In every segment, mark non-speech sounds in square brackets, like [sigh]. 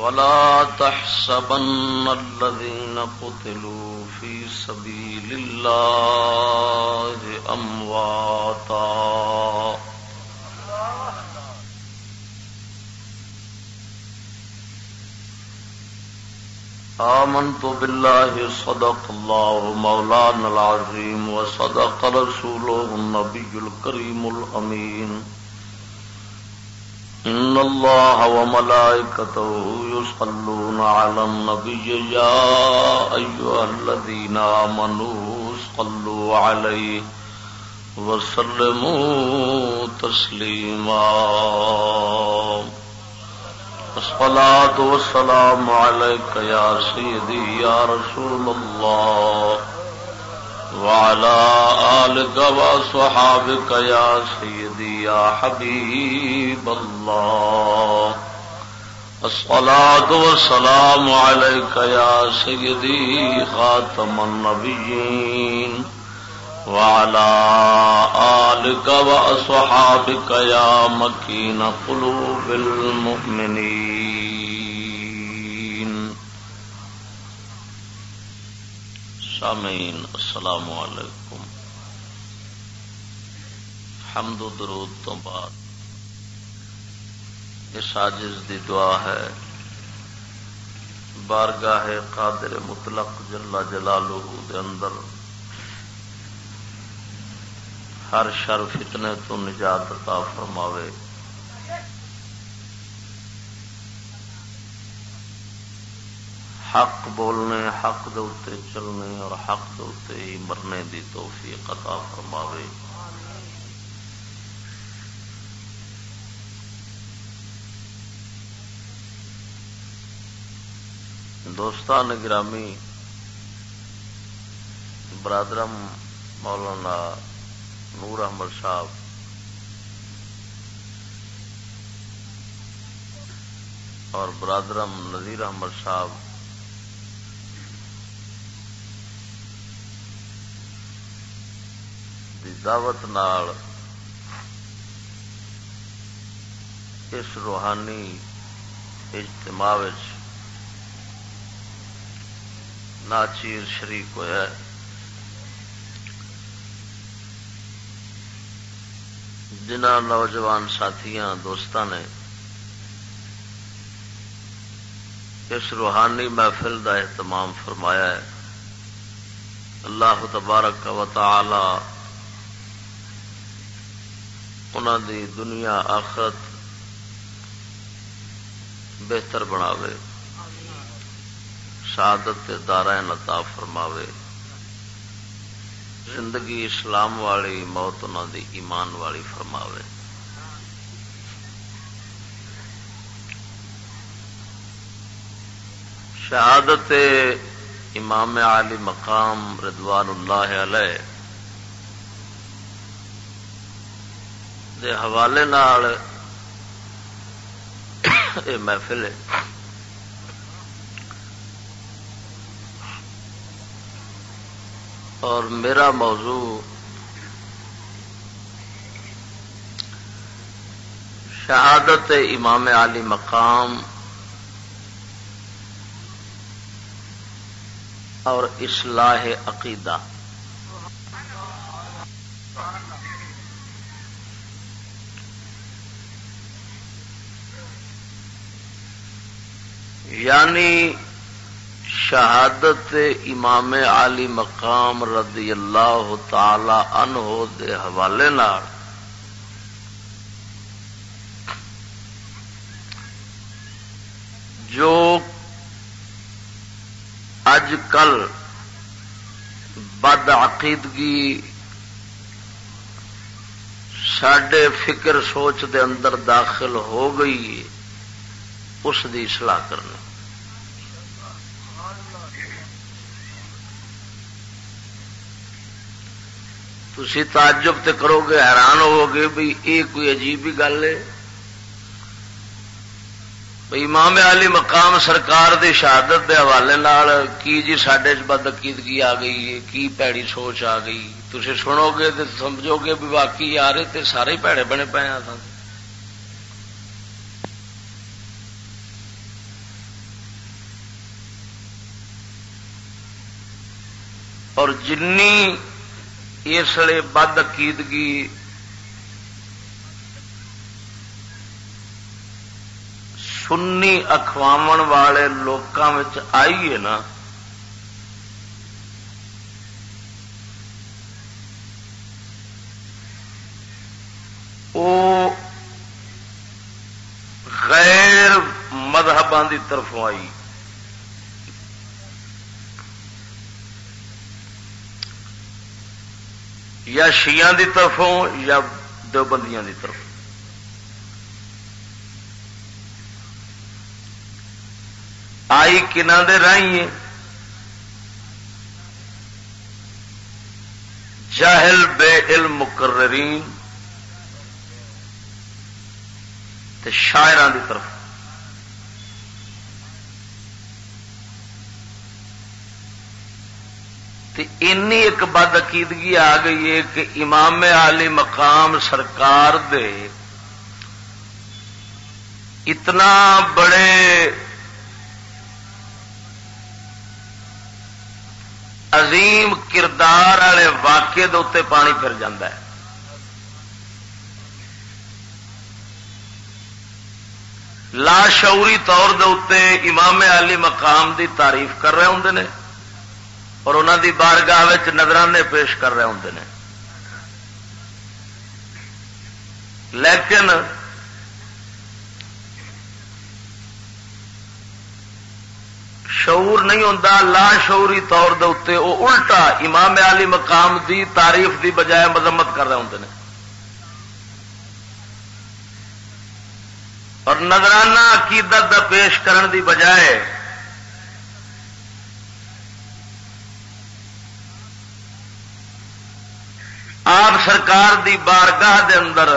ولا تحسبن الذين قتلوا في سبيل الله أمواتا. آمنت بالله صدق الله مولانا العظيم وصدق رسوله النبي الكريم الأمين. إن الله وملائكته يصلون على النبي يا أيها الذين آمنوا صلوا عليه وسلموا تسليما الصلاة والسلام عليك يا سيدي يا رسول الله وعلى آلك وصحابك يا سيدي يا حبيب الله. الصلاة والسلام عليك يا سيدي خاتم النبيين. وعلى آلك وأصحابك يا مكين قلوب المؤمنين. سامعين السلام عليكم حمد و درود تو بعد۔ اس عاجز دی دعا ہے، بارگاہ قادر مطلق جلا جلالہ دے اندر ہر شر فتنے تو نجات عطا فرماوے۔ حق بولنے، حق دے چلنے اور حق دے ہی مرنے دی توفیق عطا فرماوے۔ دوستان گرامی، برادرم مولانا نور احمد صاحب، اور برادرم نذیر احمد صاحب دی دعوت نال اس روحانی اجتماع ناچیر شریک ہوا ہے۔ جنہ نوجوان ساتھی دوست نے اس روحانی محفل کا اہتمام فرمایا ہے۔ اللہ تبارک و تعالی انہوں دی دنیا آخرت بہتر بناوے، شہادت دارا نتا فرماوے۔ زندگی اسلام والی موت انہوں دی ایمان والی فرماوے۔ شہادت امام علی مقام ردوان اللہ علیہ دے حوالے محفل ہے۔ اور میرا موضوع شہادت امام علی مقام اور اصلاح عقیدہ۔ یعنی شہادت امام علی مقام رضی اللہ تعالی عنہ دے حوالے جو اج کل بد عقیدگی سڈے فکر سوچ دے اندر داخل ہو گئی، اس دی اصلاح کرنا تھی تعجب تے کرو گے، حیران ہو گے بھی یہ کوئی عجیب ہی گل ہے۔ امام علی مقام سرکار دی شہادت دے حوالے کی جی سڈے بد عقیدگی آ گئی ہے، کی پیڑی سوچ آ گئی۔ تھی سنو گے تو سمجھو گے بھی باقی آ رہے تے سارے ہی پیڑے بنے پے آ اور جنی اس لیے بد عقیدگی سنی اخواو والے لوگوں آئی ہے نا وہ غیر مذہبوں کی طرفوں آئی۔ یا شیعہ دی طرفوں یا دیوبندیاں دی طرف آئی کنہ دے رائی جاہل بے علم مقررین۔ تے شاعران دی طرف ایک بد عقیدگی آ گئی ہے کہ امام علی مقام سرکار دے اتنا بڑے عظیم کردار والے واقعے دے پانی پھر ہے۔ لاشعوری طور دے امام علی مقام دی تعریف کر رہے ہوں نے۔ اور انہوں دی بارگاہ نظرانے پیش کر رہے ہوں نے۔ لیکن شعور نہیں ہوتا لا شعوری طور دے وہ الٹا امام علی مقام دی تعریف دی بجائے مذمت کر رہے ہوں نے۔ اور نظرانہ عقیدت دا پیش کرن دی بجائے آپ سرکار دی بارگاہ دے اندر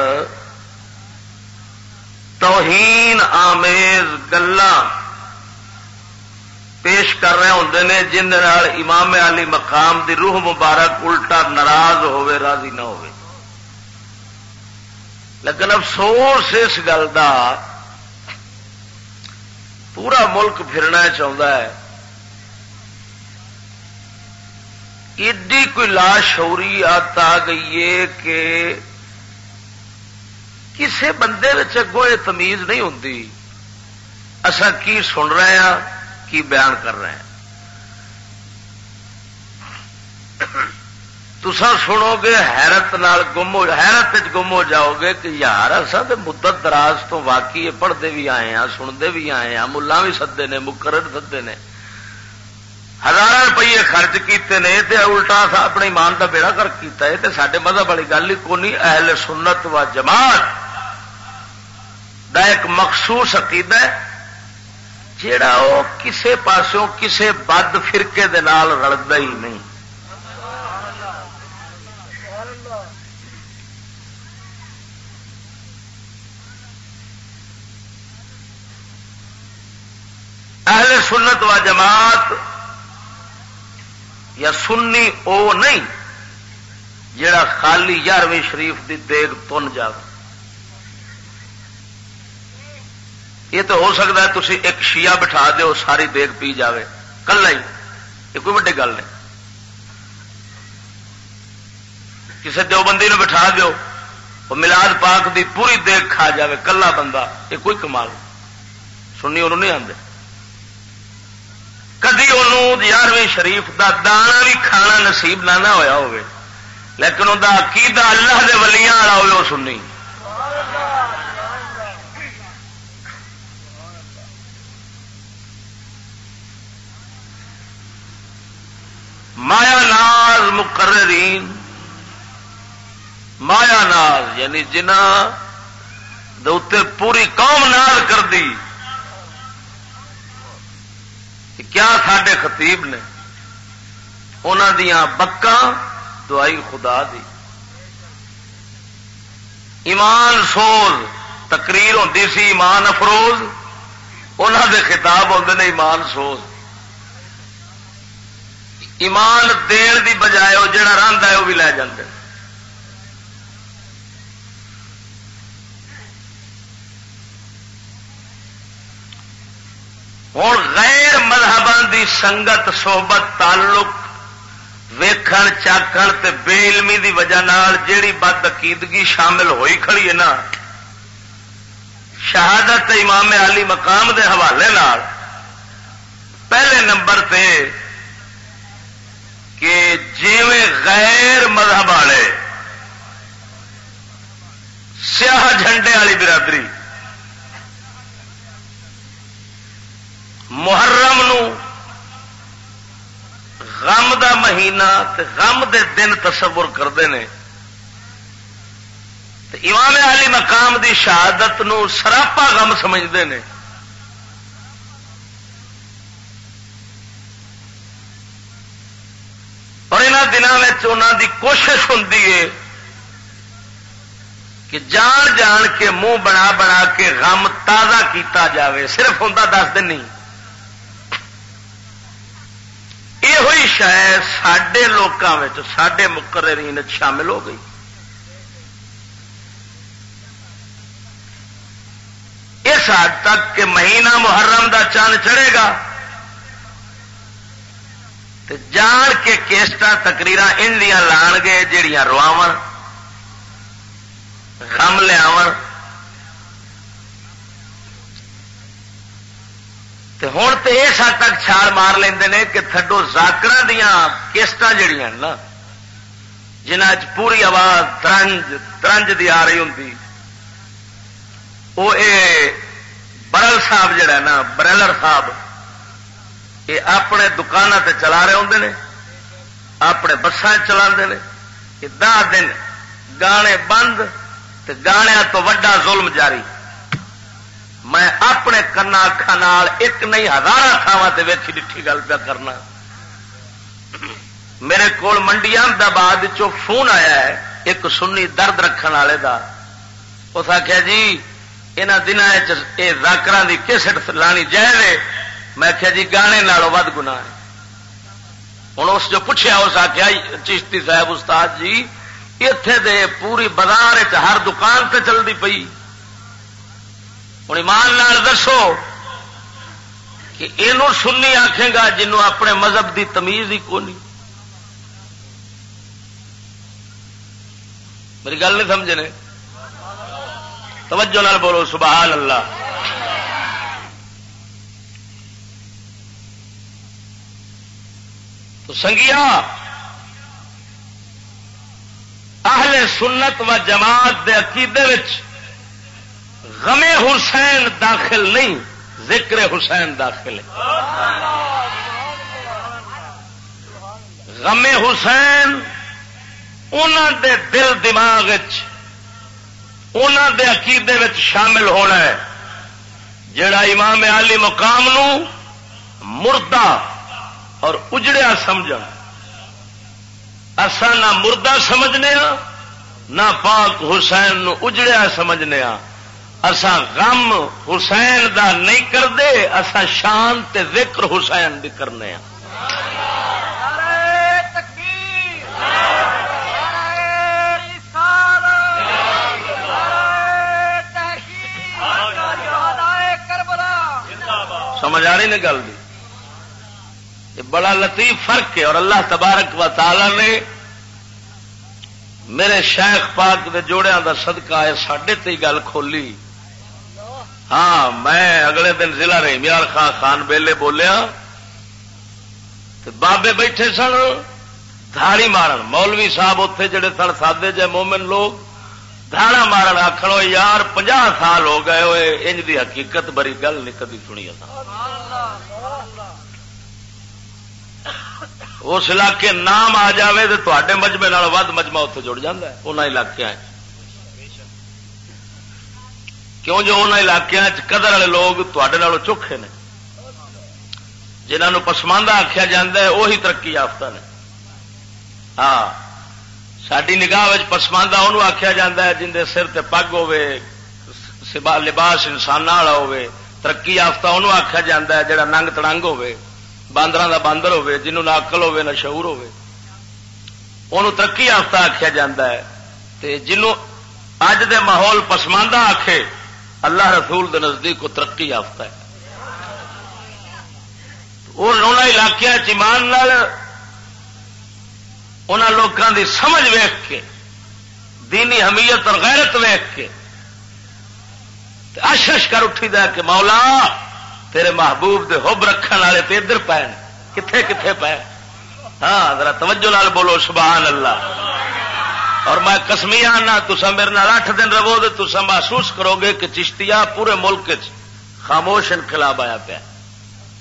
توہین آمیز گلا پیش کر رہے ہوں نے، جن امام علی مقام دی روح مبارک الٹا ناراض ہوے راضی نہ ہو لیکن افسوس اس گل کا پورا ملک پھرنا چاہتا ہے۔ ایڈی کوئی لاش آت آ گئی ہے کہ کسے بندے اگوں یہ تمیز نہیں ہوتی اصا کی سن رہے ہیں کی بیان کر رہے ہیں تسا سنو گے حیرت نال گم ہو حیرت گم ہو جاؤ گے کہ یار اصا تو مدت دراز تو واقعی پڑھتے بھی آئے ہیں سنتے بھی آئے ہیں ملا بھی سدے نے، مقرر سدے نے۔ ہزار روپیے خرچ کیتے ہیں الٹا سا اپنے ایمان کا بیڑا کر کیتا ہے تے سڈے مذہب والی گل ہی کونی اہل سنت و جماعت دا ایک مخصوص عقیدہ ہے، جیڑا وہ کسے پاسوں کسے بد فرقے دے نال رلتا ہی نہیں۔ اہل سنت و جماعت یا سنی او نہیں، جڑا خالی یارویں شریف دی دیگ تن جائے یہ تو ہو سکتا ہے تھی ایک شیعہ بٹھا دیو ساری دیگ پی جاوے۔ کلا ہی یہ کوئی ویڈی گل نہیں۔ کسی دو بندی بٹھا دیو، وہ ملاد پاک دی پوری دیگ کھا جاوے، کلا بندہ، یہ کوئی کمال سنی انہوں نہیں آتے کدی انہوں یارویں شریف دا دانا بھی کھانا نصیب نہ نہ ہویا ہوئے لیکن ان کا عقیدہ اللہ دے ولیاں والا ہوئے وہ سنی۔ مایا ناز مقررین، مایا ناز یعنی جنہ دے پوری قوم ناز کر دی۔ کیا سڈے خطیب نے؟ انہوں دیا بکاں دعائی خدا دی۔ ایمان سوز، تقریر ہوتی سی ایمان افروز انہوں دے خطاب ہوتے ہیں ایمان سوز۔ ایمان دین دی بجائے وہ جڑا رنگ ہے وہ بھی لے جاندے۔ ہوں غیر سنگت صحبت تعلق ویکھن چاکن تے بے علمی دی وجہ نال جیڑی بد عقیدگی شامل ہوئی کھڑی ہے نا شہادت امام علی مقام دے حوالے نال پہلے نمبر تے کہ جیویں غیر مذہب والے سیاہ جھنڈے والی برادری محرم نو غم دا مہینہ تے غم دے دن تصور کرتے ہیں۔ امام علی مقام دی شہادت نو سراپا غم سمجھتے ہیں۔ اور ان دنوں دی کوشش ہوں کہ جان جان کے منہ بنا بنا کے غم تازہ کیتا جاوے، صرف ہوں دس دن نہیں۔ یہ شاید سڈے لوگوں سڈے مقررین شامل ہو گئی اس حد تک کہ مہینہ محرم دا چند چڑھے گا تو جان کے کیسٹ تکریر ان لان گے جہیا رواو غم لیا ہوں تو اس حد تک چھال مار لیں کہ تھڈو زاکر دیا کسٹ جہیا نا جنہ پوری آواز ترنج ترنج دی آ رہی ہوں وہ برل صاحب جڑا نا برلر صاحب یہ اپنے دکان تے چلا رہے ہوں نے اپنے بسان چلا دہ دن گانے بند گانے تو وڈا ظلم جاری میں اپنے کنا اکھان ایک نہیں ہزار تھاواں ویکھی ڈٹھی گل پہ کرنا۔ میرے کو منڈی احمدآباد فون آیا ہے، ایک سنی درد رکھنے والے کا اس آخیا جی یہاں دنوں یہ زاکر کی کسٹ لانی جائے میں آخیا جی گانے نالوں ود گنا ہوں اس جو پوچھا اس آخیا چشتی صاحب، استاد جی اتے دے پوری بازار ہر دکان تے چلتی پئی۔ ہوں ایمان لال دسو کہ یہ سنی آخے گا جنوں اپنے مذہب دی تمیز ہی کونی میری گل نہیں سمجھنے توجہ نال بولو، سبحان اللہ۔ تو سنگیا، اہل سنت و جماعت دے عقیدے غم حسین داخل نہیں، ذکر حسین داخل ہے۔ غم حسین انہوں دے دل دماغ دے عقیدے شامل ہونا ہے۔ جڑا امام علی مقام نو مردہ اور اجڑیا سمجھ اصا نہ مردہ سمجھنے ہاں نہ پاک حسین نو اجڑیا سمجھنے ہاں اسا غم حسین دا نہیں کرتے اسا شان تے ذکر حسین بھی کرنے ہاں۔ سمجھ آ رہی نا گل بھی بڑا لطیف فرق ہے اور اللہ تبارک و تعالی نے میرے شیخ پاک کے جوڑیا کا سدکا ہے سڈے تی گل کھولی۔ ہاں میں اگلے دن ضلع رحمیار خان خان بیلے بولیا بابے بیٹھے سن، دھاڑی مارن۔ مولوی صاحب اتے جڑے سن، سادے جے مومن لوگ، دھاڑا مارن آخر یار پنجا سال ہو گئے ہوئے، انج دی حقیقت بری گل نہیں کدی سنی اس علاقے نام آ جائے تو تے مجمے ود مجمع اتنے جڑ جا ان علاقے کیوں جو ان علاقوں قدر والے لوگ تے چوکھے نے؟ جنہوں پسماندہ آخیا جا وہی ترقی یافتہ نے۔ ہاں ساری نگاہ پسماندہ انہوں آخیا جا جن کے سر تے پگ ہو لباس انسان والا ہوے ترقی یافتہ انہوں آخیا جا جا ننگ تڑنگ ہوے باندر کا باندر ہوے جنہوں نہ اقل ہوے نہ شعور ہوے انہوں ترقی یافتہ آخیا جا جنوں اج دے ماحول پسماندہ آخے اللہ رسول دے نزدیک کو ترقی یافتہ ہے۔ علاقے چمان ان لوگوں کی سمجھ ویخ کے، دینی حمیت اور غیرت ویخ کے اشش کر اٹھی دا کہ مولا تیرے محبوب دے حب رکھنے والے تو ادھر پے کتنے کتنے پے؟ ہاں ذرا توجہ لال بولو، سبحان اللہ۔ اور میں کسمی آنا تسا میرے نال اٹھ دن رہو تو تسا محسوس کرو گے کہ چشتیا پورے ملک خاموش انقلاب آیا پیا۔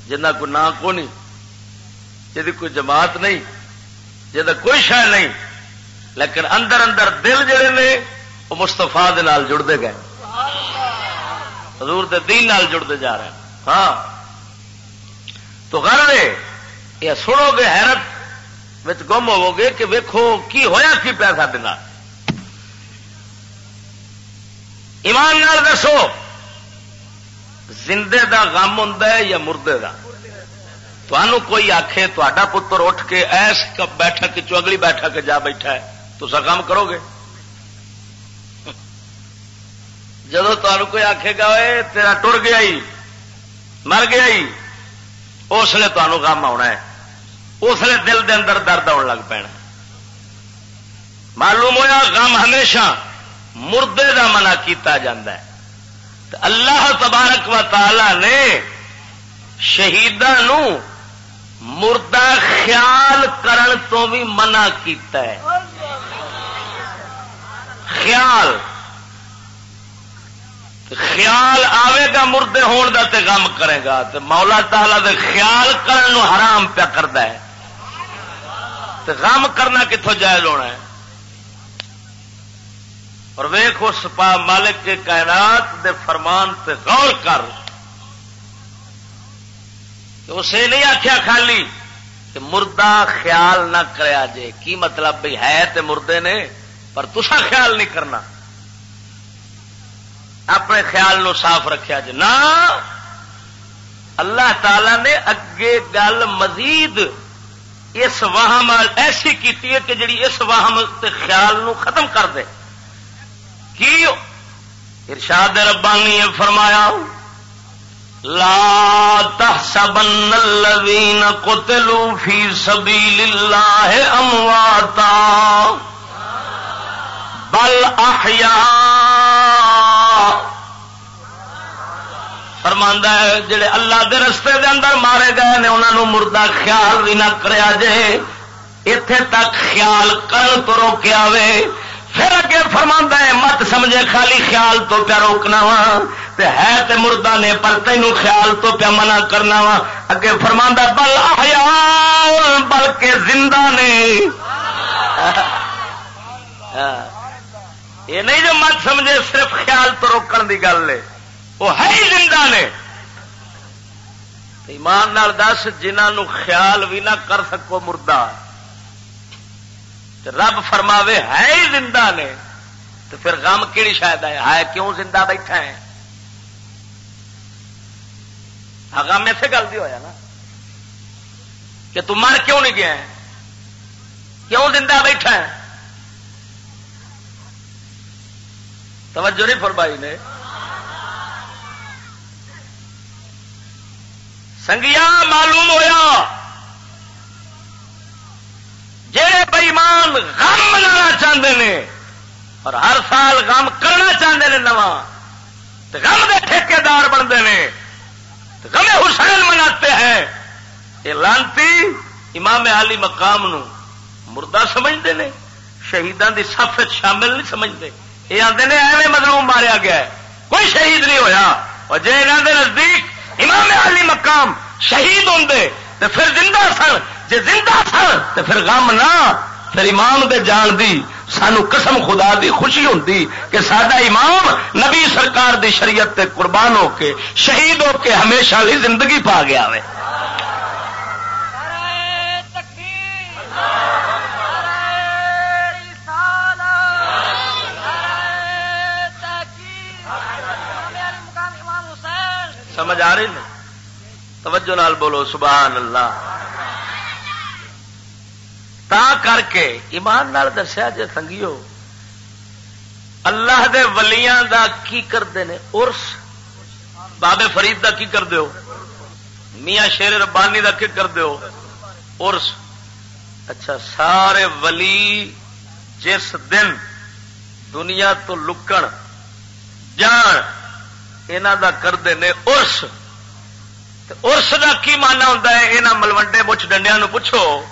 جنہ کو نہ کو نہیں جی کوئی جماعت نہیں جہاں کوئی شہ نہیں، لیکن اندر اندر دل جڑے نے، وہ مستفا جڑتے گئے۔ حضور دے دین نال جڑتے جا رہے ہیں۔ ہاں۔ تو گھر یہ سنو گے حیرت گم ہوو گے کہ ویکو کی ہوا کی پیا سارے ایمان نال دسو، زندے دا غم ہوں یا مردے دا؟ تمہوں کوئی آخے تا پتر اٹھ کے ایس بیٹھک چو اگلی بیٹھک جا بیٹھا ہے؟ تو سا کام کرو گے؟ جب تمہیں کوئی آخے گا تیرا ٹر گیا ہی، مر گیا ہی، اس لیے تمہوں کام آنا ہے۔ اس لیے دل دے اندر درد آن لگ پینا۔ معلوم ہوا غم ہمیشہ مردے کا منع کیتا جاندہ ہے۔ اللہ تبارک و تعالی نے شہیدان مردہ خیال کرن تو بھی منع کیتا ہے۔ خیال۔ خیال آئے گا مردے ہون دا تے غم کرے گا۔ تے مولا تعالی دے خیال کرن نو حرام پیا کرتا ہے۔ تے غم کرنا کتوں جائز ہونا ہے؟ اور ویخ اس پا مالک کے کائنات دے فرمان تے غور کر اسے نہیں آخیا خالی کہ مردہ خیال نہ کریا جے۔ کی مطلب بھی ہے تے مردے نے؟ پر تسا خیال نہیں کرنا۔ اپنے خیال نو صاف رکھیا جے۔ نہ اللہ تعالی نے اگے گل مزید اس واہم ایسی کی کہ جڑی اس واہم خیال نو ختم کر دے۔ کی ارشاد ربانی فرمایا، لا تحسبن الذين قتلوا في سبيل الله امواتا، بل احياء فرماندا ہے، جڑے اللہ دے رستے دے اندر مارے گئے نے، انہاں نو مردہ خیال بھی نہ کریا جے۔ ایتھے تک خیال کر تو روکیا وے۔ پھر اگے فرما ہے، مت سمجھے خالی خیال تو پیا روکنا وا۔ ہے تے مردہ نے، پر تینوں خیال تو پیا منع کرنا وا۔ اگے فرما بل آیا بلکہ زندہ نے۔ [laughs] ہاں۔ یہ نہیں جو مت سمجھے، صرف خیال تو روکن کی گل ہے۔ وہ ہے ہی زندہ نے۔ ایمان نال دس جنہوں خیال بھی نہ کر سکو مردہ۔ رب فرماوے، ہے ہی زندہ نے۔ تو پھر غم کہڑی شاید ہے؟ ہے کیوں زندہ بیٹھا ہے؟ غم ایسے گل بھی ہوا نا کہ تم مر کیوں نہیں گیا ہے؟ کیوں زندہ بیٹھا ہے؟ توجہ نہیں فرمائی نے۔ سنگیا معلوم ہویا۔ جہے بئیمان غم منانا چاہتے ہیں اور ہر سال غم کرنا چاہتے ہیں نواں غم کے ٹھیکار بنتے ہیں غم حسین مناتے ہیں۔ یہ لانتی امام علی مقام نو مردہ سمجھتے ہیں شہیدان دی صف شامل نہیں سمجھتے۔ یہ آتے ہیں ایویں مظلوم ماریا گیا ہے۔ کوئی شہید نہیں ہویا۔ اور جی یہاں کے نزدیک امام علی مقام شہید ہوں تو پھر زندہ سن۔ جی زندہ سن تو پھر غم نہ۔ پھر امام دے جان دی سانو قسم خدا دی خوشی ہوتی کہ سڈا امام نبی سرکار دی شریعت تے قربان ہو کے، شہید ہو کے ہمیشہ لی زندگی پا گیا ہوئے۔ سمجھ آ رہی نا توجہ نال بولو، سبحان اللہ۔ تا کر کے ایمان نال دسیا جے سنگیو، اللہ دے ولیاں دا کی کرتے ہیں ارس بابے فرید دا کی کر دیو میاں شیر ربانی دا کی کر دیو ارس اچھا سارے ولی جس دن دنیا تو لکن جان یہاں کا کرتے ہیں ارس ارس کا کی مانا ہوتا ہے؟ یہاں ملوڈے مچھ ڈنڈیا پوچھو۔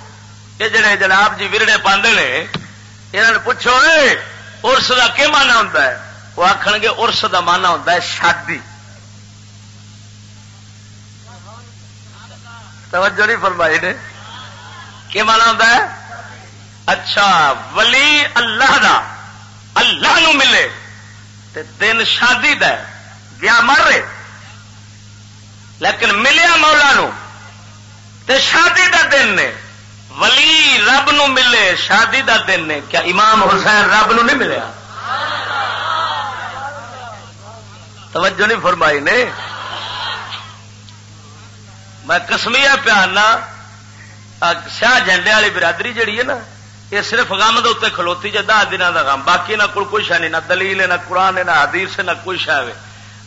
یہ جڑے جناب جی ورڑے پاندے نے یہاں نے پوچھو ارس کا کی مانا ہوتا ہے؟ وہ آخ گے ارس کا مانا ہوتا ہے شادی۔ توجہ نہیں فرمائی نے۔ کی مانا ہوتا ہے؟ اچھا ولی اللہ دا، اللہ نو ملے۔ تے دن شادی دا گیا مر رہے۔ لیکن ملیا مولا نو تے شادی دا دن نے، ولی رب نو ملے، شادی دا دن نے کیا امام حسین رب نو نہیں ملیا؟ توجہ نہیں فرمائی نے؟ میں کسمیا پیانا سیاہ جنڈے والی برادری جڑی ہے نا، یہ صرف گم دے کھلوتی جی دہ دنوں کا کام باقی نہ کوئی شہ نہیں، نہ دلیل ہے، نہ قرآن ہے، نہ حدیث نہ کوئی شہ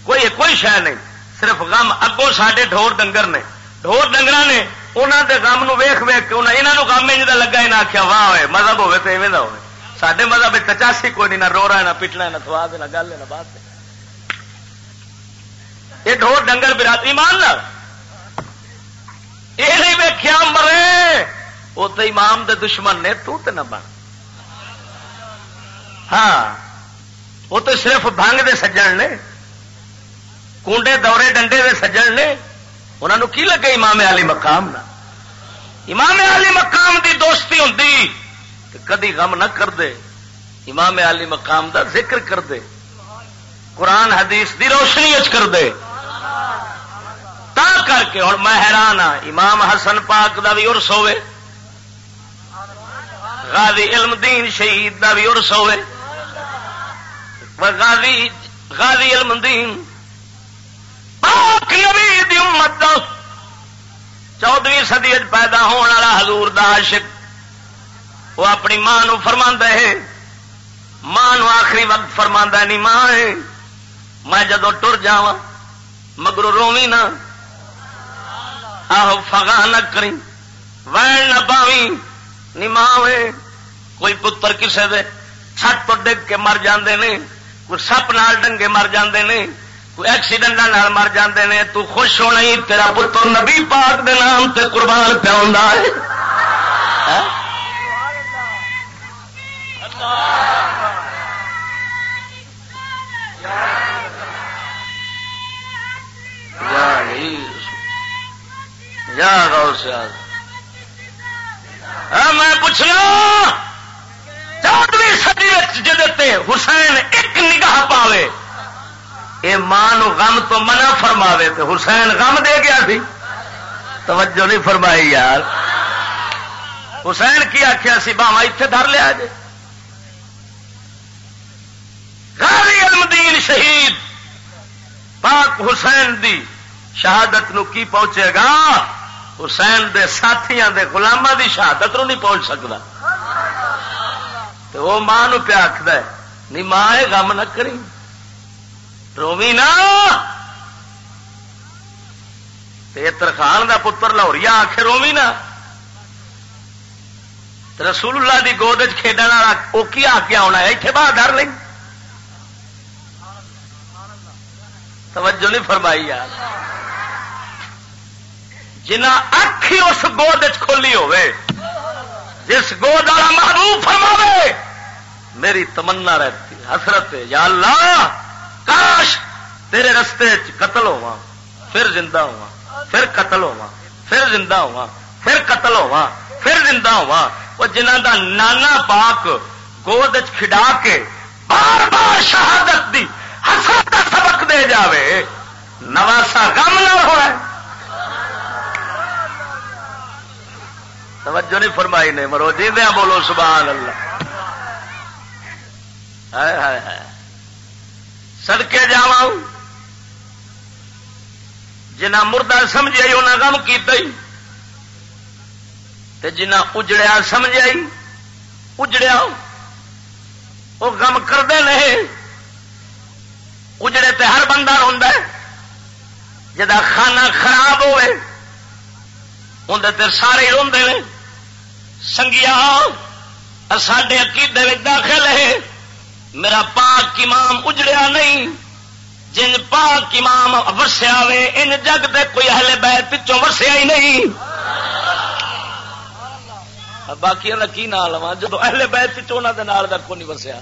کوئی کوئی شہ نہیں، صرف گم اگوں سڈے ڈور ڈنگر نے۔ ڈور ڈنگر نے انہوں دے غم نو ویخ ویخ کے یہاں کام یہ لگا یہاں آخیا واہ ہوئے، مذہب ہوے تو ایویں ہوے سڈے مذہب چچاسی کوئی نہیں، نہ رو رہا نہ پٹنا نہ تھوڑا نہ گل نہ بات یہ ڈور ڈنگر برادری مان لو یہ نہیں ویخیا مرے۔ وہ تو امام دے دشمن نے، تو تے نہ بن۔ ہاں وہ تو صرف بنگ دے سجن نے۔ کنڈے دورے ڈنڈے دے سجن نے انہوں کی لگے امام علی مقام نہ؟ امام علی مقام دی دوستی ہوں کدی غم نہ کر دے امام علی مقام دا ذکر کر دے قرآن حدیث دی روشنی اچ کر دے تا کر کے ہوں میں حیران ہاں امام حسن پاک دا بھی ارس ہوے غازی علم دین شہید دا بھی ارس ہوے غازی غازی علم دین پاک نبی دی امت دا چودویں سدی پیدا ہونے والا حضور دا عاشق، وہ اپنی ماں نو فرما ہے۔ ماں نو آخری وقت فرما نہیں ماں ہے، میں جدو ٹر جا مگر روی نہ۔ آہو فگا نہ کری وین نہ پاوی نی ماں ہوئے کوئی پتر کسے دے، چھت تو ڈگ کے مر جاندے نے، کوئی سپ نال ڈنگے مر جاندے نے۔ ایکسیڈنٹ مر جاندے نے، تو خوش ہونا ہی تیرا پتر نبی پاک دے نام تے قربان پہ ہے۔ ہاں؟ ہاں، میں پوچھنا، چودویں سدی جدتے حسین ایک نگاہ پاوے یہ ماں غم تو منع فرماوے تو حسین غم دے گیا تھی توجہ نہیں فرمائی یار۔ حسین کی آخیا سی باوا اتنے دھر لیا جی غازی المدین شہید۔ پاک حسین دی شہادت نو کی پہنچے گا؟ حسین دے ساتھیاں دے غلامہ دی شہادت نو نہیں پہنچ سکتا تو وہ ماں پیا آخد نہیں ماں غم نہ کری۔ رومی نا؟ ترخان دا پتر لاہوری آخ رومی نا؟ رسول اللہ دی گود کھیڈ والا وہ کی آ کے آنا ہے؟ اتنے باہر ڈر توجہ نہیں فرمائی یار۔ جنا اکھ ہی اس گود کھولی ہوئے جس گود والا محبوب فرماوے، میری تمنا رہتی، حسرت یا اللہ! کاش تیرے رستے قتل ہوا پھر زندہ ہوا پھر قتل ہوا پھر زندہ ہوا پھر قتل ہوا پھر زندہ ہوا وہ جنہ دا نانا پاک گود کھڈا کے بار بار شہادت دی حسرت کا سبق دے جاوے، نواسا غم نہ ہوا توجہ نہیں فرمائی نے، مرو جی دیا بولو سبحان اللہ۔ سدکے جا جنا مردہ سمجھائی انہیں کام کیا جنا اجڑیا سمجھائی اجڑیا وہ کام کرتے نہیں۔ اجڑے تے ہر بندہ ہوں جا کھانا خراب ہوئے اندر سارے روندے سنگیا ساڈے عقیدے داخل ہے۔ میرا پاک امام اجڑیا نہیں۔ جن پاک امام ورسیا وے، ان جگ دے کوئی اہل بیت پچوں ورسیا ہی نہیں۔ باقی کی نام لوا جب اہل بیت پچھوں نال کا کو نہیں ورسیا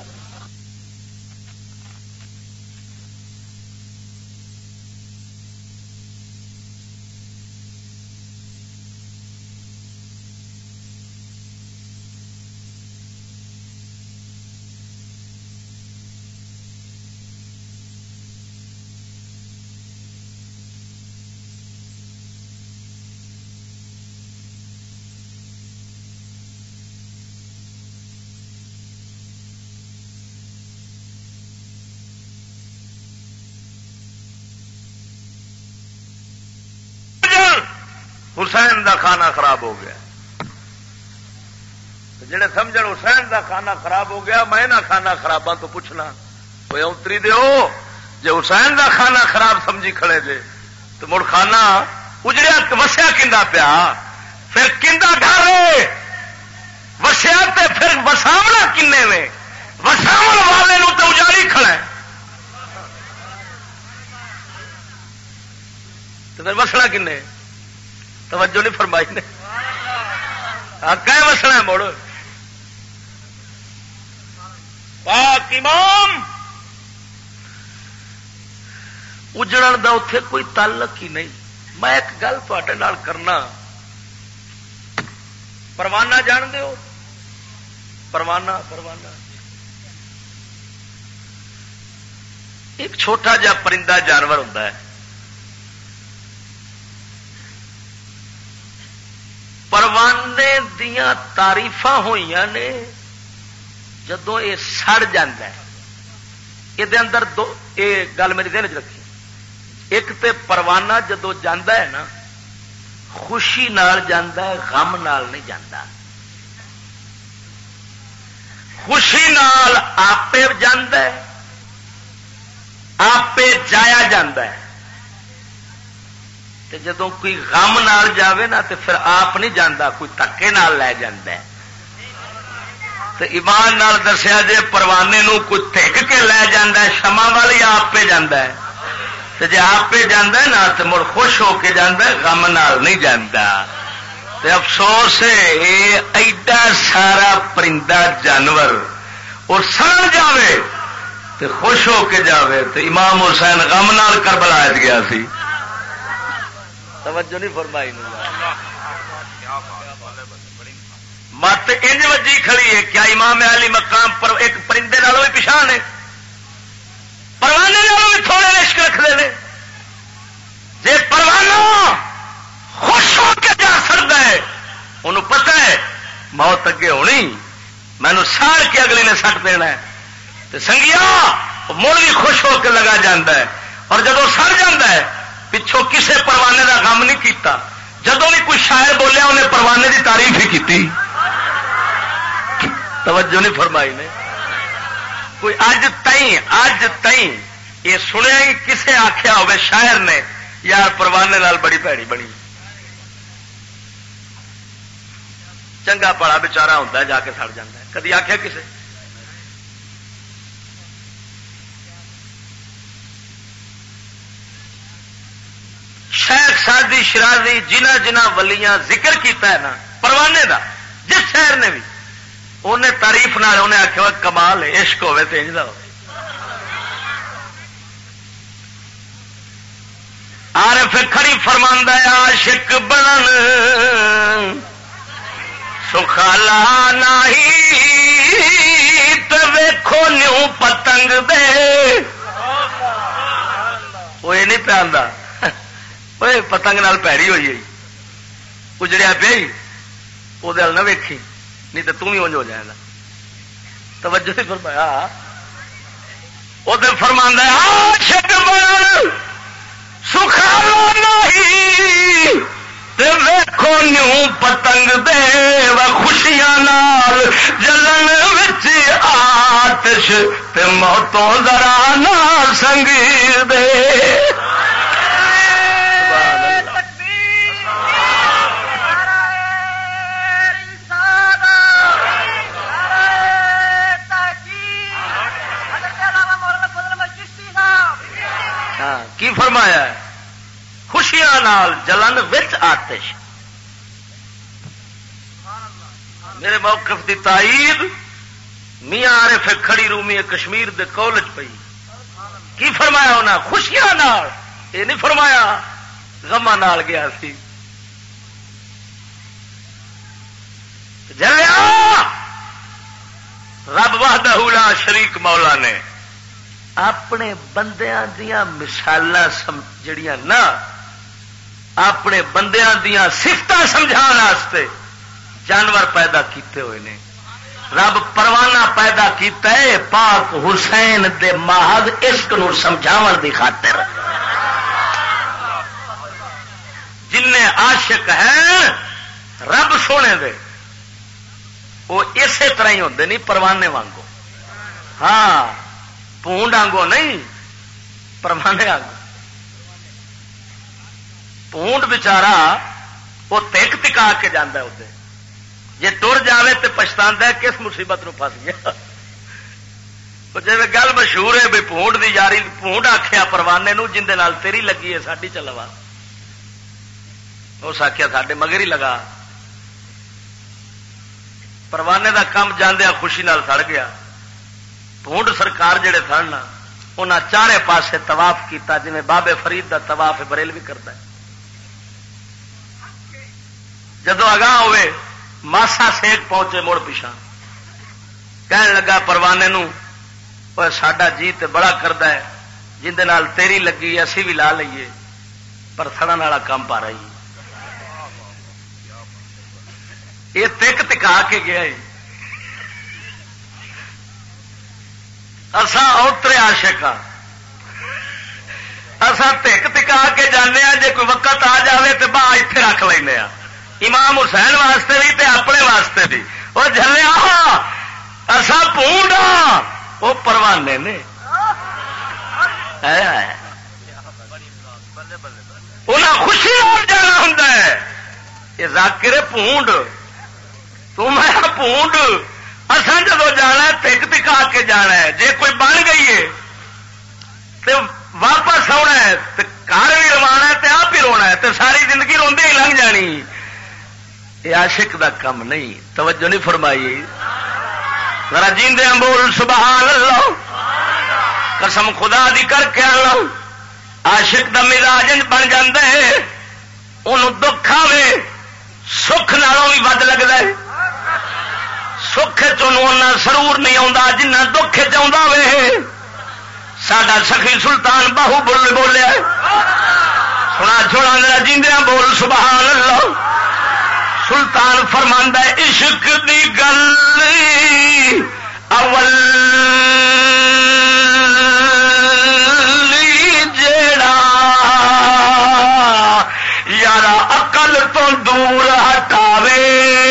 حسین دا کھانا خراب ہو گیا۔ جڑے سمجھ حسین دا کھانا خراب ہو گیا، میں نہ کھانا خرابا تو پوچھنا۔ کوئی اتری دے جی حسین دا کھانا خراب سمجھی کھڑے جے تو مڑ کھانا اجڑیا وسیا کندا پیا۔ پھر کندا ڈر وسیا پھر وساونا کنے میں وساو والے نو تو اجاڑی کھڑا تو پھر وسنا کنے توجہ نہیں فرمائی نے۔ کہ وسنا مڑ۔ پاک امام۔ اجڑن دا اتے کوئی تعلق ہی نہیں۔ میں ایک گل تے کرنا۔ پروانہ جان دو پروانہ پروانہ۔ ایک چھوٹا جا پرندہ جانور ہوتا ہے۔ پروانے دیا تاریف ہوئی نے جدو یہ سڑ یہ اندر دو، یہ گل میری دن چ رکھی ایک تے پروانہ جدو جانا ہے نا، خوشی نال ہے، غم نال نہیں جانا خوشی نال آپ آپ جایا جانا ہے۔ تے جدو کوئی غم نال جاوے نا تے پھر آپ نہیں جانا کوئی تکے نال لے تے ایمان نال دسیا جے پروانے نو کوئی تک کے لے جا شما والی آپ پہ جانا ہے؟ تے جے آپ پہ جانا ہے نا تو مڑ خوش ہو کے جانا غم نال نہیں جانا تے افسوس ہے یہ ایڈا سارا پرندہ جانور اور سڑ جاوے تے خوش ہو کے جاوے۔ تے امام حسین غم نال کر بلایا گیا سی۔ توجہ نہیں فرمائی مت انج وجی کھڑی ہے۔ کیا امام علی مقام پر ایک پرندے نالوں بھی پچھان ہے پروانے نالوں بھی تھوڑے رشک رکھتے ہیں۔ جی پروانہ خوش ہو کے جا سکتا ہے، انہوں پتہ ہے موت اگے ہونی۔ مینو سار کے اگلے نے سٹ دینا ہے۔ تو سنگیا مڑ بھی خوش ہو کے لگا جاتا ہے۔ اور جب سڑ جا ہے پچھوں کسے پروانے کا کام نہیں کیتا۔ جدو بھی کوئی شاعر بولیا، انہیں پروانے کی تعریف ہی کی توجہ نہیں فرمائی نے۔ کوئی اج تئی اج تئی یہ سنیا ہی کسے آخیا ہوے شاعر نے، یار پروانے لال بڑی پیڑی بنی۔ چنگا پڑا بچارا ہوتا ہے، جا کے سڑ جا کدی آخیا کسے؟ شیخ شرازی جنہ جنہ ولیاں ذکر کیتا ہے نا پروانے دا، جس شہر نے بھی۔ انہیں تاریف نہ انہیں آخیا کمال، عشق ہوے تو انج ہو آر کھڑی فرماندہ عاشق بنن۔ سخالا نہیں تو ویکھو نیو پتنگ دے۔ وہ یہ نہیں پہ پتنگ نال پیڑی ہوئی ہے اجڑیا پی وہ نہ ویکھی نہیں تو تم ہی انج ہو جائے گا توجہ نہیں فرمایا وہ تو فرما نہیں ویکھو نیو پتنگ دے و خوشیاں نال جلن وچ آتش تے موتوں ذرا نہ سنگ دے کی فرمایا ہے؟ خوشیاں نال جلن وچ آتش۔ میرے موقف دی تائید میاں آرے کھڑی رومی کشمیر دے کالج پئی۔ کی فرمایا انہیں خوشیاں نال۔ یہ نہیں فرمایا گما نال گیا سی۔ جلیا! رب وحدہ لا شریک مولا نے اپنے بندیاں دیا مثال جڑیاں نا، اپنے بندیاں دیا سفت سمجھا جانور پیدا کیتے ہوئے نے۔ رب پروانہ پیدا کیتا ہے، پاک حسین دے محض عشق نو سمجھاو دی خاطر۔ جن عاشق ہیں، رب سونے دے۔ وہ اسی طرح ہی ہوتے نہیں پروانے وانگو۔ ہاں۔ پونڈ آنگو نہیں پروانے آنگو۔ پونڈ بچارا، وہ تک تکا کے جانا اسے جی تر جائے تو پچھتا ہے، کس مصیبت نو پس گیا؟ جی گل مشہور ہے بھی پونڈ دی یاری، پونڈ آخیا پروانے نو جن تیری لگی ہے ساری چلوا اس آخیا سڈے مگر ہی لگا۔ پروانے دا کام جاندیا خوشی نال سڑ گیا۔ پونڈ سرکار جڑے سن انہیں چارے پاسے طواف کیتا جی بابے فرید دا طواف بریل بھی کرتا ہے۔ جدو اگاں ہوئے ماسا سیک پہنچے مڑ پیچھا کہن لگا، پروانے نو ساڈا جی تے بڑا کرتا ہے جن تیری لگی اسی بھی لا لیے پر سڑن والا کام پا رہی۔ یہ تک تکا کے گیا اسا اوترے آشک ہاں۔ اسا تک تکا کے جانے جی کوئی وقت آ جائے تو باہ اتے رکھ لینا ہاں۔ امام حسین واسطے بھی تے اپنے واسطے بھی وہ جلیا اصا پونڈا وہ پروانے نے۔ انہیں خوشی ہو جانا ہوں یہ ذاکر پونڈ۔ تم ہے پونڈ۔ اصل جب جانا ٹک ٹکا کے جانا ہے۔ جی کوئی بن گئی ہے تو واپس آنا ہے تو گھر بھی روانا ہے تو آپ ہی رونا ہے تو ساری زندگی روندے ہی لنگ جانی۔ یہ عاشق دا کم نہیں۔ توجہ نہیں فرمائی۔ ذرا جیندے ہاں بول سبحان اللہ قسم خدا دی کر کے اللہ عاشق دا مزاج بن جاندے۔ انہوں دکھ آوے سکھ نالوں بھی ود لگتا ہے۔ سکھ چنا سرور نہیں آتا جنہ دکھ چاہتا وے۔ ساڈا سخی سلطان باہو بول بولیا سنا چھوڑا میرا جیندیا بول سبحان اللہ سلطان فرماندہ عشق دی گل۔ اول جیڑا یار اقل تو دور ہٹاوے۔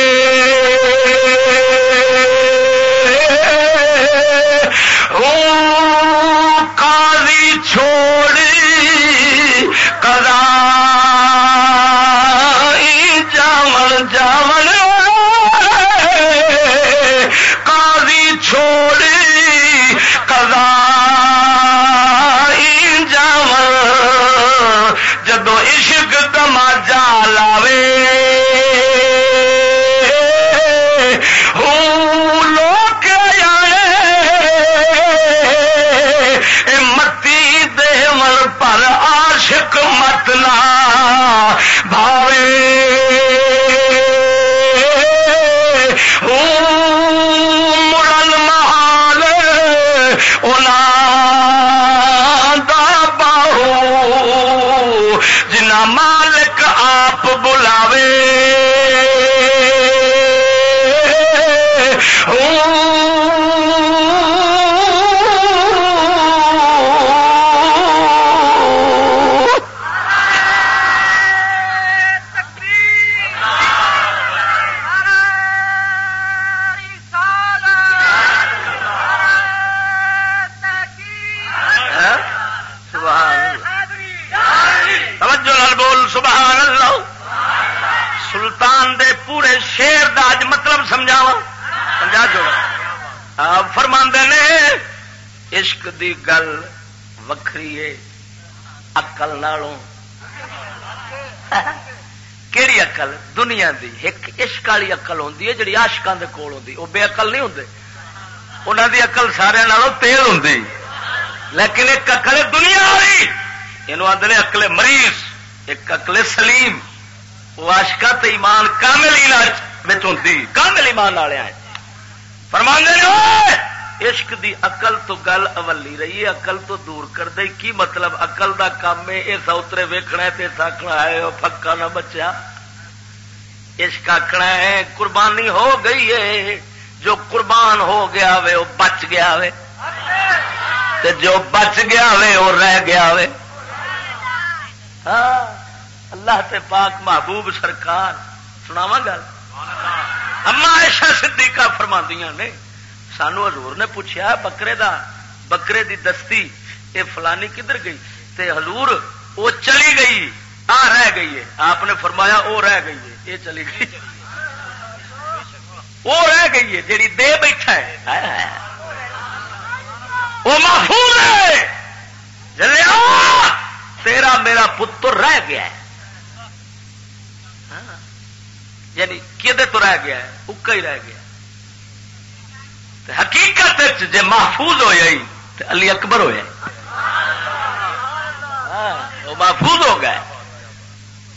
شیر کا اج مطلب عشق دی گل وکری ہے اقل نالوں۔ کیڑی اقل دنیا دی۔ ایک عشق والی اقل ہوں جی آشکان کے کول ہوں وہ بے اقل نہیں ہوں انہوں دی اقل سارے نالوں تیل ہوں لیکن ایک اقل دنیا والی۔ یہ آدھے اقل مریض، ایک اقل سلیم۔ وہ آشکا ایمان کامل ہوں کامل ایمان والے فرمانے عشق دی اقل تو گل اولی رہی ہے اقل تو دور کر دے۔ کی مطلب اقل دا کام ہے؟ یہ سوترے ویکنا ہے ساکنا ہے پکا نہ بچا عشق آخنا ہے، قربانی ہو گئی ہے۔ جو قربان ہو گیا وے وہ بچ گیا وے تے جو بچ گیا وے وہ رہ گیا وے ہاں۔ اللہ تے پاک محبوب سرکار سناوا گل؟ اما ایشا صدیقہ فرماندیاں نے، سانو حضور نے پوچھا بکرے دا، بکرے دی دستی، اے فلانی کدھر گئی؟ تے حضور وہ چلی گئی، آ رہ گئی ہے۔ آپ نے فرمایا وہ رہ گئی ہے یہ چلی گئی۔ وہ رہ گئی ہے، جیڑی دے بیٹھا ہے۔ وہ محفوظ ہے۔ تیرا میرا پتر رہ گیا ہے ہاں۔ یعنی کدے تو رہ گیا ہے؟ اکا ہی رہ گیا حقیقت جی محفوظ ہو جائی تو علی اکبر ہو جائے۔ ہاں، وہ محفوظ ہو گئے۔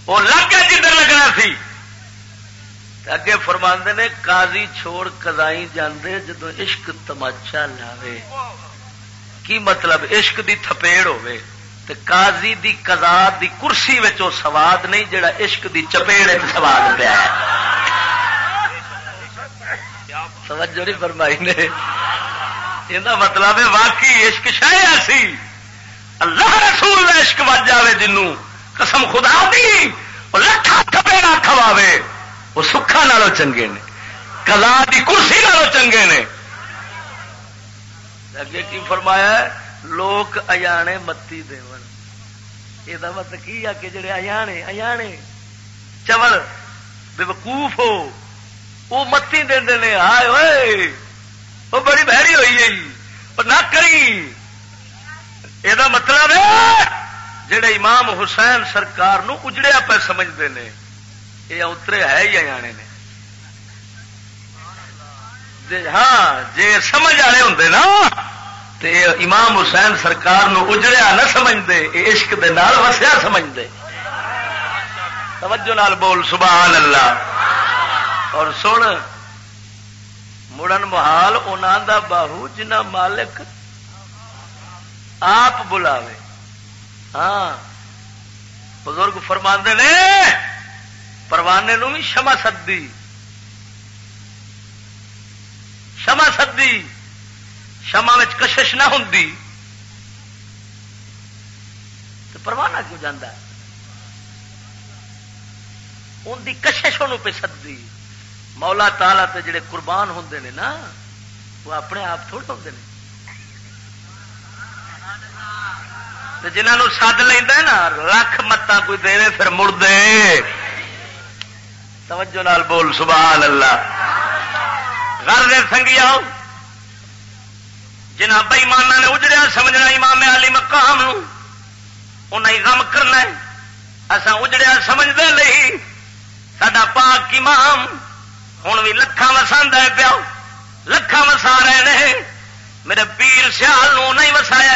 وہ لگ گیا جدھر لگنا سی۔ اگے فرماندے نے، قاضی چھوڑ کدائی جاندے جدو عشق تماچا لاوے۔ کی مطلب؟ عشق دی تھپیڑ ہوے تے قاضی دی قضا دی کرسی وچ سواد نہیں، جڑا عشق دی چپیڑ سواد پیا ہے۔ توجہ نہیں فرمائی نے۔ یہ مطلب ہے واقعی عشق شاید سی۔ اللہ رسول کا عشق بج جائے جنوں۔ قسم خدا دی لکھا تھپےڑا کھواوے۔ وہ سکھا نالوں چنگے نے۔ کلا دی کرسی نالوں چنگے نے۔ اگے کی فرمایا ہے؟ لوگ اجانے متی دے یہ مطلب کی آ کہ جڑے اجانے اجانے چول بے وقوف ہو وہ متی دے آئے ہوئے وہ بڑی بہری ہوئی ہے نہ کری یہ مطلب ہے جڑے امام حسین سرکار نو اجڑیا پہ سمجھتے ہیں یہ اترے ہے ہی جانے نے ہاں جی سمجھ والے ہوں نا تو امام حسین سرکار نو اجڑیا نہ سمجھتے عشق دے نال وسیا سمجھتے توجہ نال بول، سبحان اللہ۔ اور سن، مڑن محال انہوں دا باہو جنا مالک آپ بلاوے۔ ہاں بزرگ فرما نے، پروانے نو بھی شما سدی۔ شما سدی۔ شما کشش نہ ہوں تو پروانہ کیوں جانا ان کی کشش پہ سدی۔ مولا تالا تے جڑے قربان ہوں نے نا، وہ اپنے آپ تھوڑے ہوں جنہوں سد لینا نا، لکھ متا کوئی دے پھر مڑ دے۔ توجہ نال بول، سبحان اللہ۔ گھر دے سنگیا جنہ بئیمانہ نے اجڑیا، سمجھنا امام علی مقام انہیں غم کرنا اسا اجڑیا سمجھتے نہیں۔ سڈا پاک امام ہوں بھی لکھان وسا ہے پیا لکھان وسا رہے ہیں میرے پیر سیال نو نہیں وسایا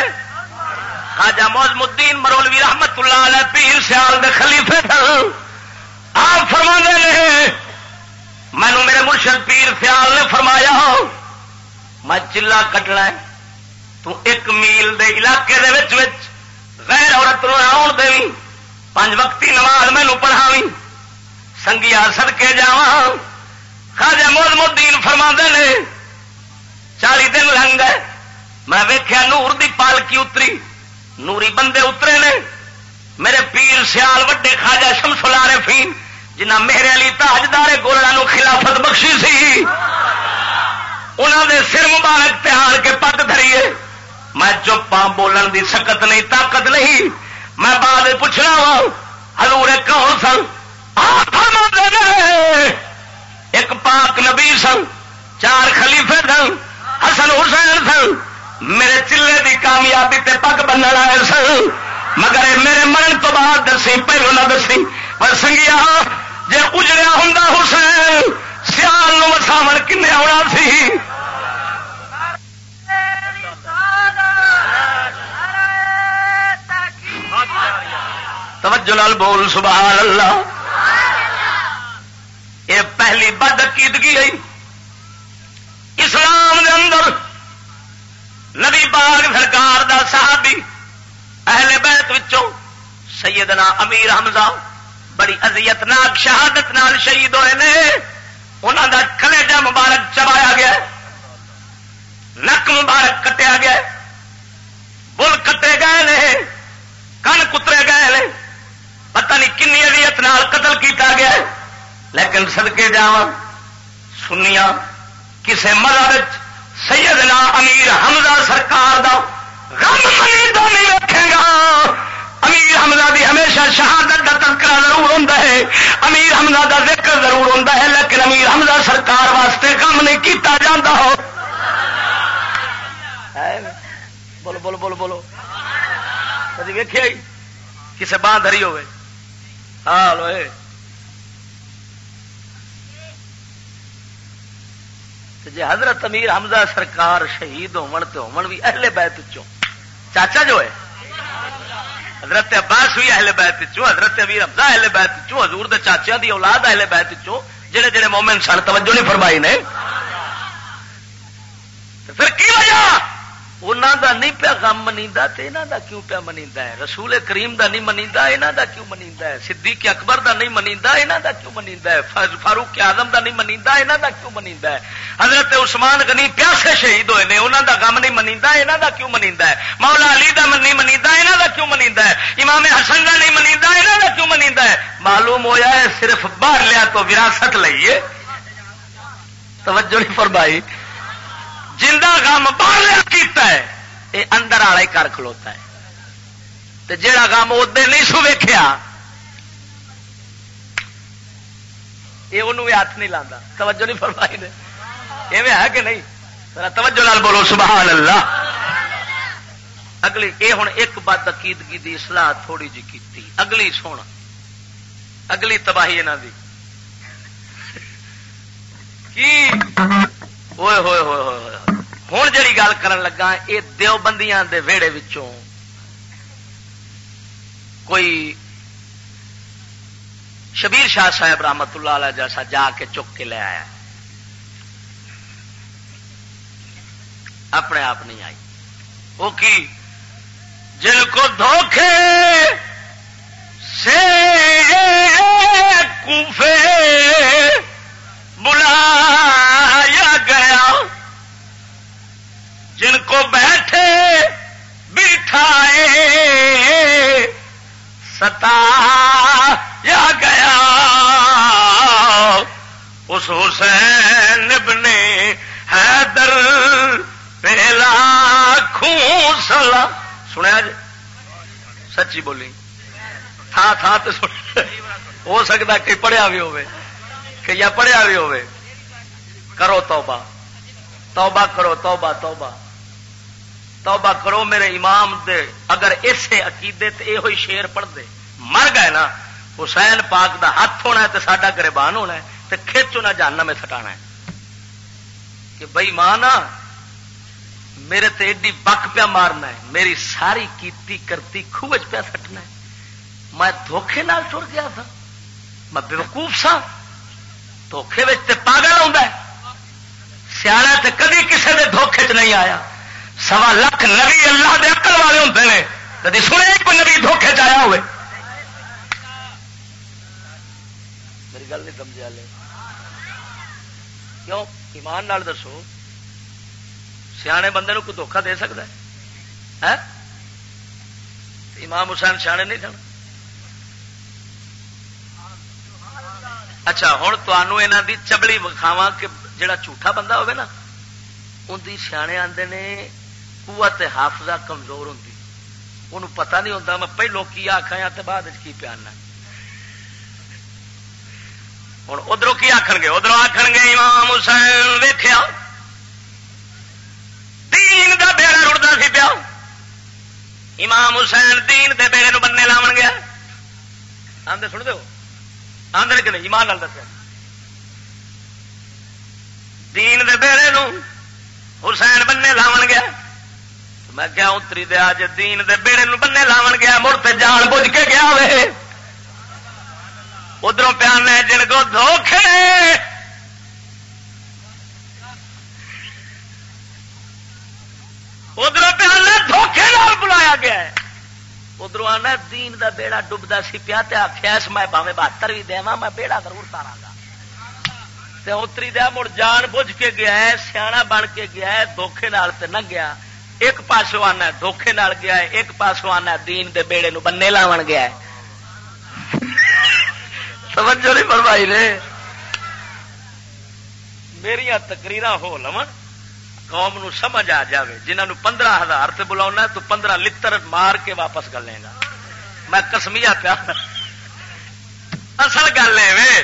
خاجا موزم الدین مرولوی رحمت اللہ علیہ پیر سیال دے خلیفے تھے۔ آپ فرما نے مینو میرے مرشد پیر سیال نے فرمایا، میں چلا کٹنا تو ایک میل دے علاقے دے وچ وچ غیر عورت نو آن دے پانچ وقتی نماز مینو پڑھاوی، سنگیا سڑکے جا خاجا موزم الدین فرما نے، چالی دن لنگ گئے میں ویخیا نور دی پالکی اتری، نوری بندے اترے نے، میرے پیر سیال وڈے خاجا شمس لارے فیم جنہ میرے علی تاجدار گولڑا خلافت بخشی سی انہوں نے سر مبارک تہار کے پگ دھریے۔ میں چپا بولن دی سکت نہیں، طاقت نہیں۔ میں بعد پوچھنا وا ہلور کون سن ایک پاک نبی سن، چار خلیفے سن، حسن حسین سن۔ میرے چلے دی کامیابی تے پگ بننے آئے سن۔ مگر میرے مرن تو بعد دسی، پہلو نہ دسی۔ پر سنگیا جی اجڑیا ہوں حسین، سیال وساو کن آنا سی؟ توجہ لال بول، سبحان اللہ۔ یہ پہلی بد عقیدگی آئی اسلام دے اندر نبی باغ سرکار دا صحابی اہل بیت وچوں سیدنا امیر حمزہ بڑی ازیت ناک شہادت نال شہید ہوئے نے۔ انہوں دا کلیجا مبارک چبایا گیا نک مبارک کٹیا گیا بل کٹے گئے نے۔ کن کترے گئے نے۔ پتہ نہیں کنی ازیت نال قتل کیتا گیا لیکن سدکے جا سنیا کسے مدد سیدنا امیر حمزہ سرکار دا غم منی نہیں رکھے گا۔ امیر حمزہ دی ہمیشہ شہادت کا تذکرہ ضرور ہوتا ہے۔ امیر حمزہ دا ذکر ضرور ہوتا ہے، لیکن امیر حمزہ سرکار واسطے کام نہیں کیتا جاتا ہو۔ بولو بولو بولو بولو۔ کدی ویکیا کسے باہ دری ہوئے ہاں لو جی حضرت امیر حمزہ سرکار شہید ہومن تو ہومن بھی اہل بیت چوں چاچا جو ہے؟ حضرت عباس ہوئی اہل بیت چوں حضرت امیر حمزہ اہل بیت چوں حضور دے چاچا دی اولاد اہل بیت چوں جڑے جڑے مومن سن، توجہ نہیں فرمائی نے۔ پھر کی وجہ؟ انہوں دا نہیں پیا غم منی یہاں دا کیوں پیا منی ہے؟ رسول کریم دا نہیں منی یہاں دا کیوں منی ہے؟ صدیق اکبر دا نہیں منی یہاں دا کیوں منی ہے؟ فاروق آزم دا نہیں منی یہاں دا کیوں منی ہے؟ حضرت عثمان غنی پیاسے شہید ہوئے نے انہوں دا غم نہیں منی یہاں دا کیوں منی ہے؟ مولا علی دا نہیں منی یہاں دا کیوں منی ہے؟ امام حسن دا نہیں منی یہاں دا کیوں منی ہے؟ معلوم ہویا ہے صرف باہر لیا تو وراثت لئیے۔ توجہ نہیں فرمائی۔ جا کام باہر کیتا ہے یہ اندر والا ہی کر کھلوتا ہے۔ تو جا کام ادے نہیں سو ویخیا یہ انہوں بھی ہاتھ نہیں لانا توجہ نہیں فرمائی نے۔ ایویں ہے کہ نہیں؟ توجہ لال بولو، سبحان اللہ۔ اگلی یہ ہوں ایک بد عقیدگی دی اصلاح تھوڑی جی کی اگلی سن۔ اگلی تباہی یہاں کی؟ ہوئے ہوئے ہوئے ہوئے۔ ہوں جی گل کر لگا یہ دیوبندیاں دے ویڑے وچوں کوئی شبیر شاہ صاحب رحمت اللہ علیہ جیسا جا کے چک کے لے آیا۔ اپنے آپ نہیں آئی۔ وہ کی؟ جن کو دھوکھے سے سچی بولی۔ تھا تھا تو ہو سکتا کہ پڑھیا بھی ہوئے کہ یا پڑھیا بھی ہوئے کرو توبہ۔ توبہ کرو، توبہ توبہ۔ توبہ کرو میرے امام دے۔ اگر اسے عقیدے تے یہ شیر پڑھ دے مر گئے نا، حسین پاک دا ہاتھ ہونا ہے تو ساڈا گربان ہونا ہے تو کھچ ہونا جاننا میں سٹانا ہے۔ کہ بئی ماں نا میرے تے ایڈی بک پیا مارنا ہے، میری ساری کیتی کرتی خوج پیا سٹنا ہے۔ میں دھوکھے نال ٹر گیا تھا میں بےوقوف سا دھوکھے تے پاگل آ سیاح تے کدی کسی کے دھوکھے چ نہیں آیا۔ سوا لاکھ نبی اللہ دے عقل والے ہوتے ہیں کدی سنے کوئی نبی دھوکھے چیا ہوئے۔ میری گل نہیں سمجھا لے کیوں؟ ایمان نال دسو۔ سیانے بندے کوئی دھوکھا دے سکتا ہے؟ امام حسین سیانے نہیں سن۔ اچھا ہوں تمہوں دی چبلی وکھاوا کہ جڑا جھوٹا بندہ ہوگا نا اندی سیانے آتے نے قوت حافظہ کمزور ہوں انہوں پتہ نہیں ہوتا میں پہلو کی آخا بعد کی پیانا ہوں ادھر کی آخ گے؟ ادھر آخ گے، امام حسین ویخیا دین کا بیڑا رڑتا سی پیا۔ امام حسین دین دے بیڑے نو بننے لاؤ گیا۔ آدھے سن دو آدھے کہ نہیں ایمان دسیا۔ دین دے بیڑے نو حسین بننے لاؤ گیا۔ میں کیا اتری دیا جی دین دے بیڑے نو بننے لاؤ گیا، مڑ تے جان بوجھ کے گیا وے ادھر پیانے جن کو دھوکھے۔ ادھر پیانے دھوکھے نال بلایا گیا ہے۔ ادھر آنا دین دا بیڑا ڈبدا سی پیا آخیا اس میں باوے بہتر بھی دیا میں بیڑا ضرور تارا گا۔ اتری دیا مڑ جان بوجھ کے گیا ہے سیاح بن کے گیا ہے دھوکھے نال تے نہ گیا۔ ایک پاسو آنا دھوکھے نال گیا ہے، ایک پاسو آنا دین دے بیڑے نو بننے لاون گیا ہے۔ توجہ نہیں فرمائی نے۔ میری تکریر ہو لو قوم نو سمجھ آ جائے جنہوں پندرہ ہزار سے بلا تو پندرہ لتر مار کے واپس کر لیں گا۔ میں کسمیا پیا۔ اصل گل ہے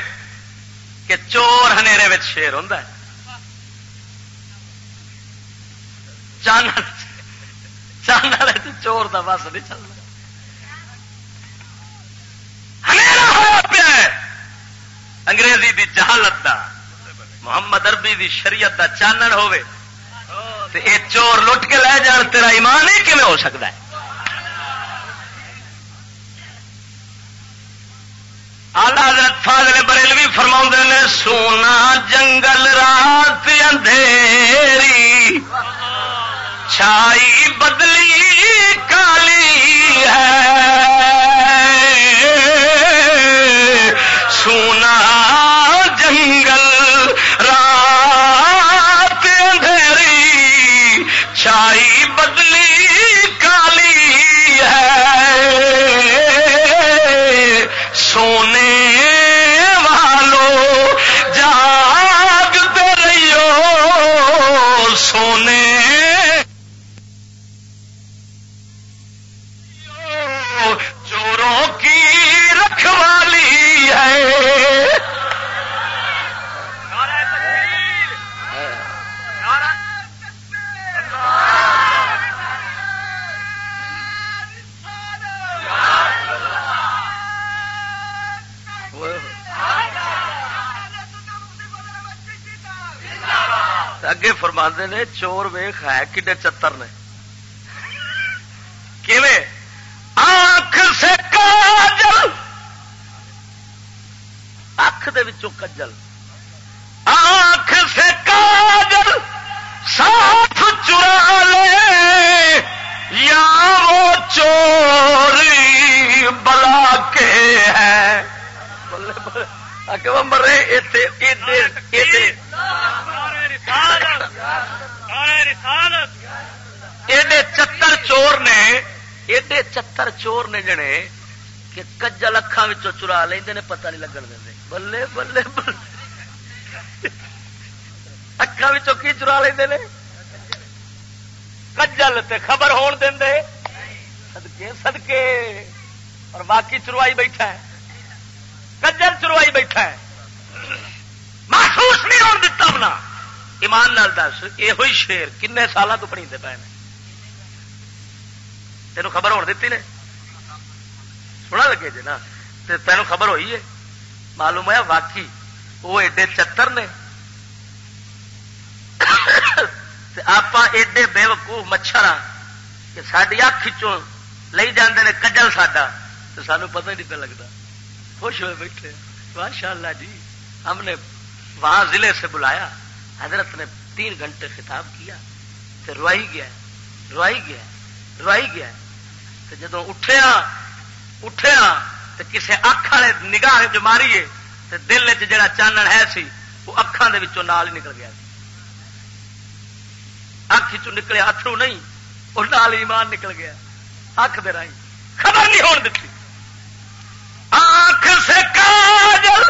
کہ چور ہنیرے شیر ہوں چان چان چور کا بس نہیں چلتا انگریزی دی جہالت دا، محمد اربی دی شریعت دا چانن ہوئے اے چور لٹ کے لے جان، تیرا ایمان ہی کیون ہو سکتا ہے؟ آلہ حضرت فاضل بریلوی فرما نے، سونا جنگل رات اندھیری، چھائی بدلی کالی ہے۔ اگے فرما نے چور ویخ ہے، کڈے چتر نے۔ آنکھ سے کاجل۔ اکھ کجل۔ آنکھ سے کاجل، ساتھ چرا لے۔ یا وہ چوری بلا کے ہے۔ مرے ایڈے چتر چور نے ایڈے چتر چور نے جنے کہ کجل اکھان چرا لے پتہ نہیں لگن دے بلے بلے بلے۔ اکھان کی چرا لے کجل تے خبر ہون دے سدکے سدکے اور باقی چروائی بیٹھا ہے۔ کجل چروائی بیٹھا ہے۔ محسوس نہیں ہونے دتا بنا ایمان نال دس یہ شیر کن سال تو پڑی پے تینوں خبر ہونے دیتی نے؟ سنا لگے جی نا۔ تینوں خبر ہوئی ہے۔ معلوم ہوا واقعی وہ ایڈے چتر نے۔ آپ ایڈے بے وقوف مچھر ہاں کہ ساری اکھ لے جاندے کجل ساڈا۔ تو سانو پتہ نہیں پہ لگتا خوش ہوئے بیٹھے ماشاء اللہ جی ہم نے وہاں ضلع سے بلایا۔ حضرت نے تین گھنٹے خطاب کیا۔ پھر روائی گیا روائی گیا روائی گیا۔ جدو اٹھیا اٹھیا تو کسے اکھ والے نگاہ جو ماری تو دل چا چانن ہے سی، وہ اکھان دے نال ہی نکل گیا اکھ چ نکلے اترو نہیں، وہ نال ایمان نکل گیا۔ اکھ دے رائی خبر نہیں ہون دیتی آنکھ سے کاجل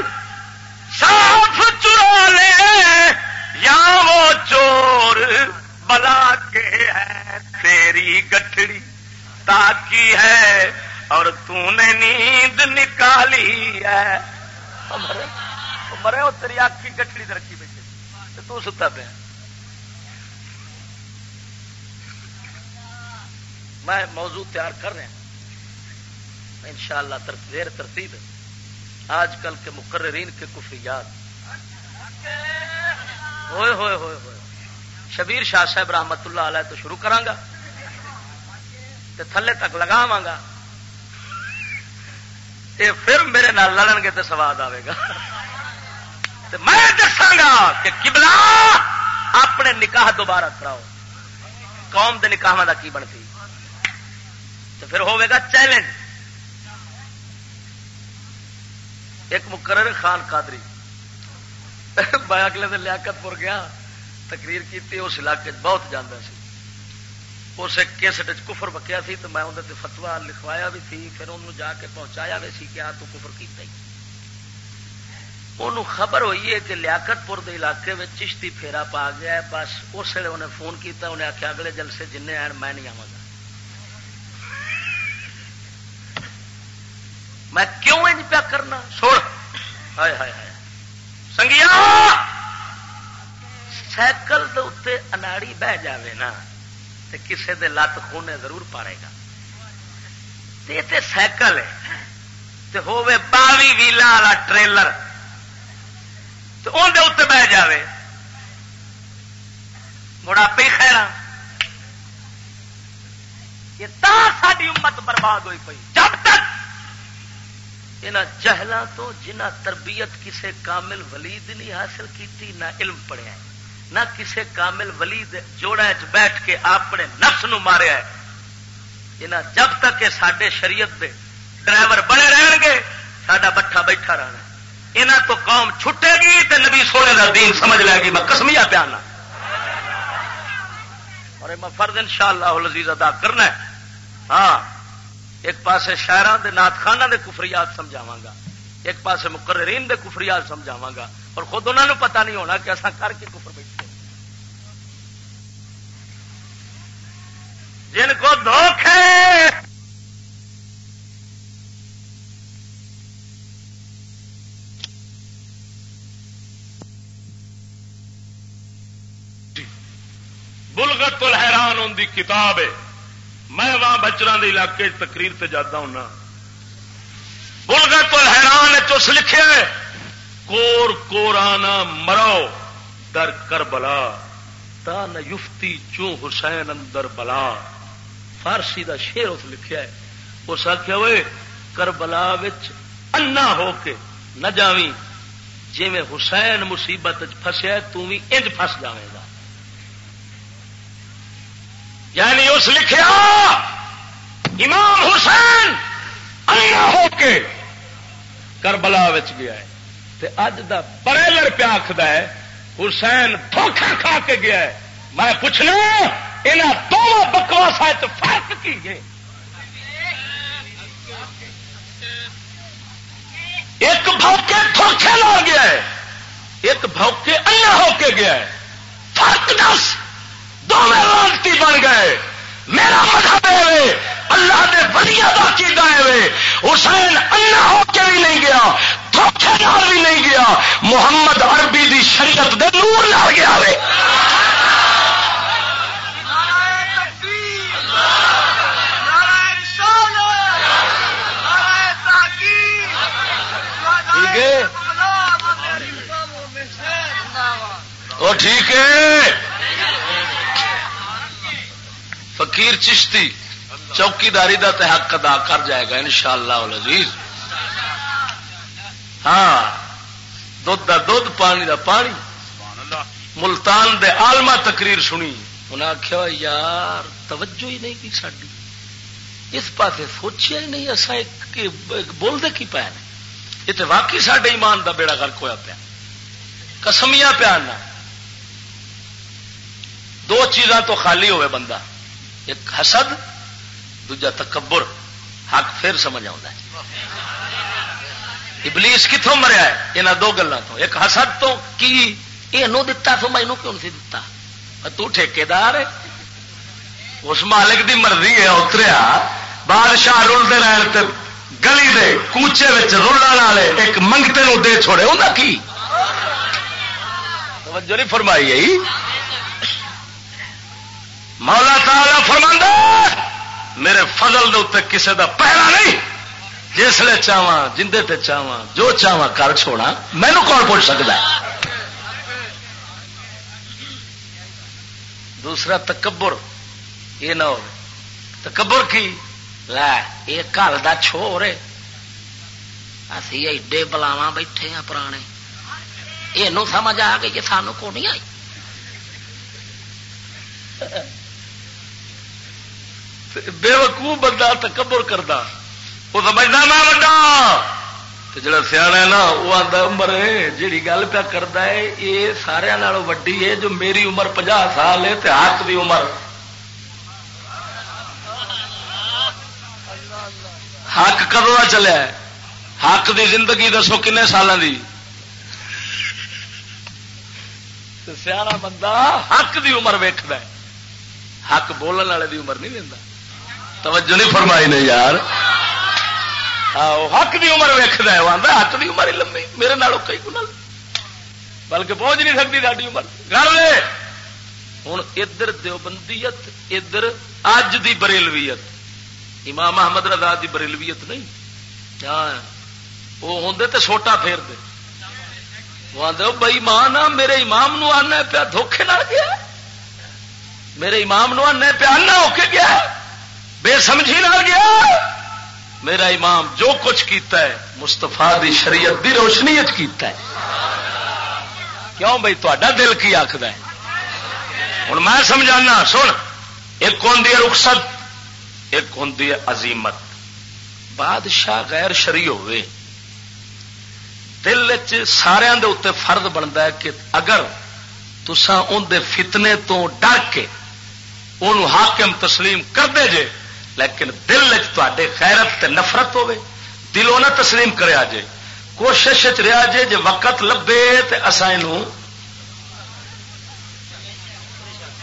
صاف چرا لے، یا وہ چور بلا کے ہے تیری گٹھڑی۔ گٹڑی ہے اور تو نے نیند نکالی ہے۔ مرے، وہ تیری آخ کی گٹڑی رکھی بیٹھے تو ستا پیا۔ میں موضوع تیار کر رہا ان شاء اللہ دیر ترتیب آج کل کے مقررین کے کفریات۔ ہوئے ہوئے ہوئے ہوئے۔ شبیر شاہ صاحب رحمت اللہ علیہ تو شروع کرا تھلے تک لگاوا گا یہ پھر میرے نال لڑن گے تو سواد آئے گا۔ میں دساگا کہ کبلا اپنے نکاح دوبارہ کراؤ۔ قوم کے نکاح کا کی بنتی؟ تو پھر ہوگا چیلنج۔ ایک مقرر خان قادری۔ میں اگلے دن لیاقت پور گیا، تقریر کی اس علاقے بہت جانا سی۔ اس کیسٹ کفر بکیا سی تو میں اندر فتوا لکھوایا بھی تھی پھر انہوں جا کے پہنچایا بھی سی کہ آ تو کفر کیتا ہی۔ انہوں خبر ہوئی ہے کہ لیاقت پور کے علاقے میں چشتی پھیرا پا گیا ہے، بس اس ویلے انہیں فون کیتا، انہیں آخیا اگلے جلسے جن آن میں نہیں آواں میں کیوں انج پیا کرنا؟ سوڑ ہائے ہائے ہائے۔ سنگیا! سائیکل دے اناڑی بہ جاوے نا۔ تے کسے دے لت خونے ضرور پاڑے گا۔ تے تے سائیکل ہے۔ تے ہووے باوی ویلا والا ٹریلر۔ تو اندر اتنے بہ جاوے۔ مڑا پی خیرا ہاں۔ یہ تا ساری امت برباد ہوئی پئی۔ جب تک یہاں جہلوں تو جنہ تربیت کسے کامل ولید نہیں حاصل کی نہ علم پڑھیا نہ کسے کامل ولید جوڑا چ بیٹھ کے اپنے نفس نو ماریا ہے۔ یہاں جب تک یہ سڈے شریعت دے ڈرائیور بنے رہن گے سڈا بٹھا بیٹھا رہنا یہاں تو قوم چھٹے گی تو نبی سونے کا دین سمجھ لے گی۔ میں کسمیا پیانا ہاں۔ اور میں فرد ان شاء اللہ ادا کرنا ہے۔ ہاں ایک پاسے شاعر نات خانہ دے کفریات سمجھاوا گا۔ ایک پاسے مقررین دے کفریات سمجھاوا گا۔ اور خود انہوں نے پتا نہیں ہونا کہ اصا کر کے کفر بیٹھے۔ جن کو دھوکھے بلغت الحیران ان کی کتاب ہے۔ میں وہاں بچرا کے علاقے تقریر سے جاتا ہوں بول گئے حیران چس لکھے کور کورانا مرو در کر بلا تا یفتی چو حسین اندر بلا۔ فارسی دا شیر اس لکھا ہے۔ اس آخیا وہ کربلا انا ہو کے نہ جاوی جی میں حسین مصیبت فسیا تھی انج فس جائے گا۔ یعنی اس لکھیا، امام حسین ہو کے کربلا گیا ہے۔ تے اج دا پریلر پیا آخد ہے، حسین دھوکھا کھا کے گیا ہے۔ میں پوچھنا یہاں دونوں بکواس فرق کی ہے؟ ایک بھوکے دھوکھے لا گیا ہے، ایک بھوکے اللہ ہو کے گیا ہے۔ فرق دس دونوں لانتی بن گئے۔ میرا مذہب ہے اللہ نے بڑیا کا چیزہ ہے حسین اللہ ہو کے بھی نہیں گیا دھوکھے نال بھی نہیں گیا۔ محمد عربی دی شریعت دے نور نال گیا ہے ہے وہ ٹھیک ہے۔ فقیر چشتی چوکیداری دا حق ادا کر جائے گا ان شاء اللہ ہاں دھد دھد پانی دا پانی۔ ملتان دے آلما تقریر سنی۔ انہیں آخیا یار، توجہ ہی نہیں کی ساری اس پاس سوچیا ہی نہیں اصا بولتے کی پہ یہ تو واقعی سڈے ایمان دا بیڑا گرک ہوا پیا کسمیا پیار نہ دو چیزاں تو خالی ہوئے بندہ ایک حسد دوجا تکبر حق پھر سمجھ آتا ہے ابلیس کتوں مریا ہے یہاں دو گلوں تو ایک حسد تو کی یہ دتا تو مینو کیوں نہیں دتا تو ٹھیکار اس مالک دی مرضی ہے اتریا بادشاہ رلتے رہن گلی دے کوچے رولن والے ایک منگتے نو دے چھوڑے انہیں کی؟ توجہ نہیں فرمائی گئی مولا تعالی فرما میرے فضل دے اتنے کسے دا پہلا نہیں۔ جسے چاہا جندے تے چاہا جو چاہا کر چھوڑا مینو کون پوچھ سکتا ہے؟ دوسرا تکبر، یہ نہ ہو تکبر کی؟ لے یہ کا چھو رے اسی ایڈے بلاوا بیٹھے ہیں پرانے یہ سمجھ آ گئی کہ سانو کو نہیں آئی بے وقوع بندہ تکبر کرتا وہ سمجھنا میں بڑا جڑا سیا نا وہ آتا عمر جیڑی گل پیا کرتا ہے یہ سارا وڈی ہے جو میری عمر پنجا سال ہے حق دی عمر حق کدو کا چلیا حق دی زندگی دسو کنے سال کی سیا بندہ حق دی عمر ویکد حق بولن والے دی عمر نہیں لینا توجہ نہیں فرمائی نے یار۔ حق دی عمر ویکد ہے، وہ حق دی عمر ہی لمبی، میرے نال کئی گنا بلکہ پہنچ نہیں سکتی ساری عمر۔ گھر ہوں ادھر دیوبندیت، ادھر اج دی بریلویت۔ امام محمد رضا دی بریلویت نہیں؟ وہ ہوں تو سوٹا پھیر دے وہ آدھے بئی ماں میرے امام نو آنا پیا دھوکھے نہ گیا۔ میرے امام نو آنا پیا آنا ہو کے گیا۔ بے سمجھی نہ گیا۔ میرا امام جو کچھ کیتا ہے مستفا دی شریعت دی روشنی کیتا ہے۔ کیوں بھائی تا دل کی آخد ہے؟ ہوں میں سمجھانا، سن، ایک ہوں رخصت ایک ہوں عظیمت۔ بادشاہ غیر شری ہوئے دل سارا فرد بنتا ہے کہ اگر تسا ان دے فتنے تو ڈر کے ان حاکم تسلیم کر دے جے، لیکن دل تے خیرت تے نفرت ہوے دلوں نہ تسلیم کرے جے۔ کوشش رہا جے جے وقت لبے تے اسا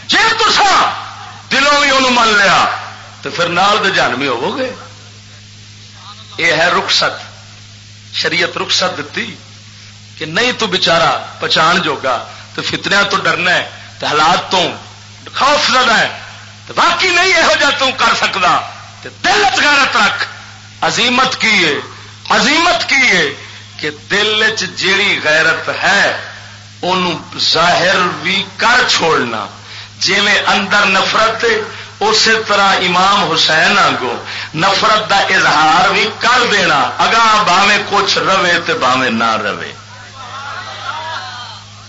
جی تسا دلوں بھی انہوں من لیا۔ تو پھر نال دے جانوی ہوو گے یہ ہے رخصت، شریعت رخصت دیتی کہ نہیں تو بچارا پچھان جوگا، تو فتنیا تو ڈرنا ہے، تو حالات تو خوف زدہ ہے باقی نہیں یہو جہ کر سکتا دل غیرت رکھ۔ عظیمت کی ہے، عظیمت کی ہے کہ دل جیڑی غیرت ہے ان ظاہر بھی کر چھوڑنا۔ جی میں اندر نفرت اسی طرح امام حسین آگو نفرت دا اظہار بھی کر دینا، اگاں باوے کچھ رہے تو باوے نہ رہے۔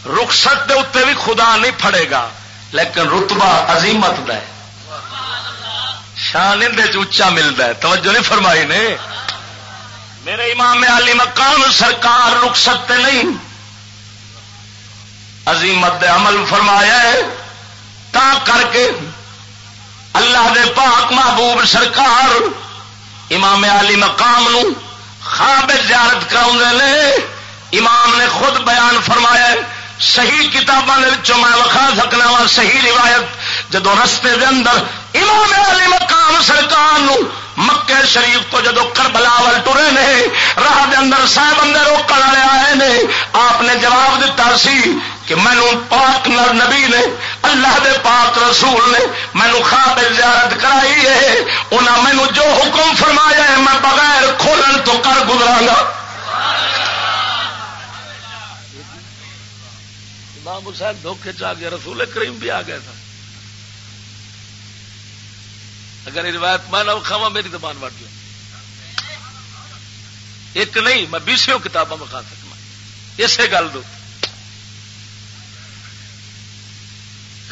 رخصت دے اتنے بھی خدا نہیں پڑے گا، لیکن رتبہ عظیمت دا ہے۔ شان اچا ملتا ہے۔ توجہ نہیں فرمائی نے؟ میرے امام علی مقام سرکار رخصت نہیں۔ عظیمت عمل فرمایا ہے، تا کر کے اللہ دے پاک محبوب سرکار امام علی مقام نو خواب زیارت کرا امام نے خود بیان فرمایا صحیح کتابوں میں وکھا سکنا وا، صحیح روایت جدو رستے دے اندر امام علی مقام سرکار مکے شریف تو جدو کربلا ول ٹرے نے، راہ دے اندر سہ بندے روکن والے آئے نے، آپ نے جواب دیتا سی کہ مینو پاک نبی نے، اللہ دے پاک رسول نے مینو خواب زیارت کرائی ہے۔ انہیں مینو جو حکم فرمایا ہے، میں بغیر کھولن تو کر گزرا گا۔ امام حسین دھوکے چ آ گیا، رسول کریم بھی آ گیا تھا۔ اگر یہ روایت میں نہ کھاوا میری زبان وٹ گیا ایک نہیں، میں بیسوں کتابوں میں کھا سکتا اسے گل دو۔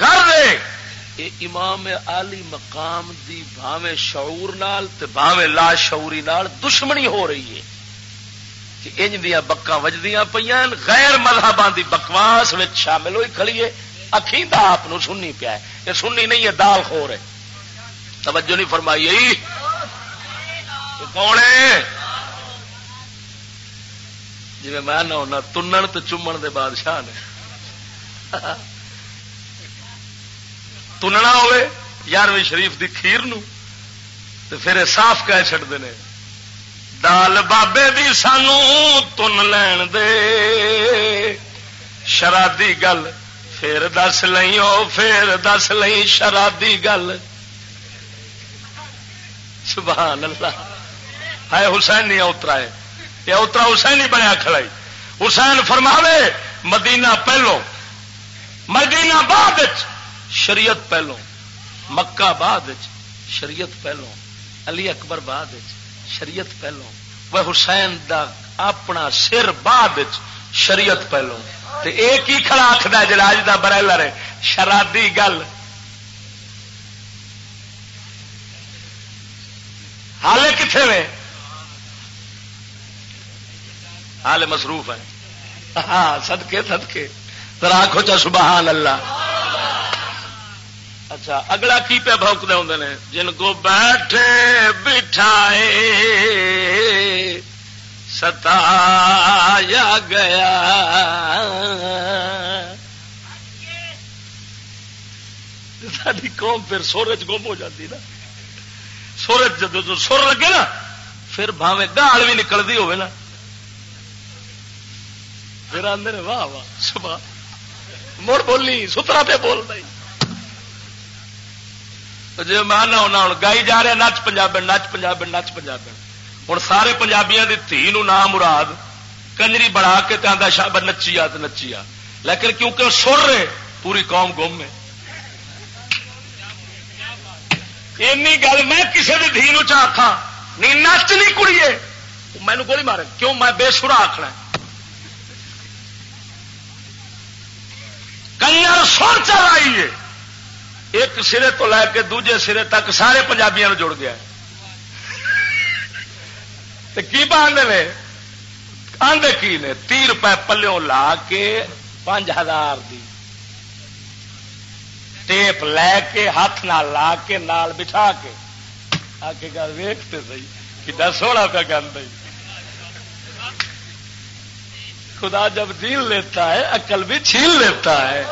دے۔ امام علی مقام دی بھاوے شعور نال تے بھاوے لا شعوری نال دشمنی ہو رہی ہے کہ انج دیا بکا وجدیاں پہ غیر مذہباں دی بکواس میں شامل ہوئی کھڑی ہے۔ اکھیندا آپ سننی پیا ہے۔ یہ سننی نہیں ہے، دال خور ہے۔ توجہ نہیں فرمائی۔ کون ہے؟ جی میں نہ ہونا، تنن تو چومن دے بادشاہ نے۔ تننا ہوئے، یارویں شریف دی خیر نو تو پھر صاف کہہ چڑتے ہیں دال بابے دی سانو تن لین دے۔ شرادی گل، پھر دس لئی پھر دس لئی شرادی گل۔ سبحان اللہ۔ ہے حسین نہیں اترا ہے۔ یہ اترا حسین ہی بنیا کھڑائی حسین فرماوے، مدینہ پہلو، مدینہ بعد شریعت پہلو، مکہ بعد شریعت پہلو، علی اکبر بعد شریعت پہلو، وہ حسین دا اپنا سر بعد شریعت پہلو۔ ایک ہی کھڑا آخر جراج کا برائلر ہے؟ شرادی گل۔ حال کتنے میں حال مصروف ہے ہاں سدکے سدکے آخو چا سبحان اللہ۔ اچھا اگلا کی پہ بھوکتے ہوں نے؟ جن کو بیٹھے بٹھائے، ستایا گیا۔ ساری قوم پھر سورج گم ہو جاتی نا۔ سورج جب سر لگے نا، پھر بھاوے گال بھی نکلتی ہوئے نا۔ پھر آدھے واہ واہ صبح مڑ بولی، سترا پہ بول رہی جی میں ہونا، ہوں گائی جا رہا نچ پنجاب نچ پنجاب نچ پنجاب ہوں سارے پنجابیاں کی تھی نام مراد، کنجری بڑھا کے آدھا شاب نچی آ نچی آ لیکن کیونکہ سر رہے، پوری قوم گم ہے۔ اینی گل میں کسی بھی دھی چاہا نہیں نچ نہیں کڑیے مینو گولی مارے، کیوں میں بے سرا آخنا کنجر سر چل ہے۔ ایک سرے تو لے کے دوجے سرے تک سارے پنجابیاں جڑ گیا کی باندھے آدھے کی نے؟ تی روپئے پلو لا کے پانچ ہزار دی۔ ٹیپ لے کے ہاتھ نہ لا کے نال بٹھا کے۔ آ کے گل ویختے سی کہ سونا پہ گند خدا جب جیل لیتا ہے، عقل بھی چھیل لیتا ہے۔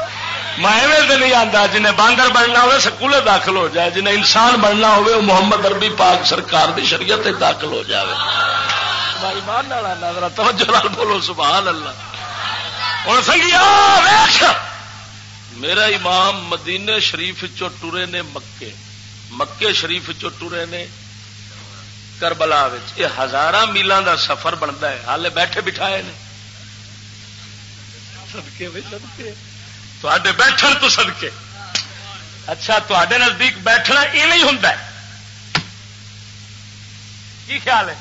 میں تو نہیں آتا جنہیں باندر بننا ہوئے، سکولے داخل ہو جائے، جنہیں انسان بننا ہوئے، وہ محمد اربی پاک سرکار دی شریعت داخل ہو جائے بھائی مان توجہ بولو سبحان اللہ ہوں سنگیا میرا امام مدینے شریف چو ٹورے نے مکے۔ مکے شریف چو ٹورے نے کربلا یہ ہزار میلوں کا سفر بنتا ہے۔ ہالے بیٹھے بٹھائے نے۔ سدکے سدکے تے بیٹھن تو سدکے اچھا تے نزدیک بیٹھنا یہ نہیں ہوں کی خیال ہے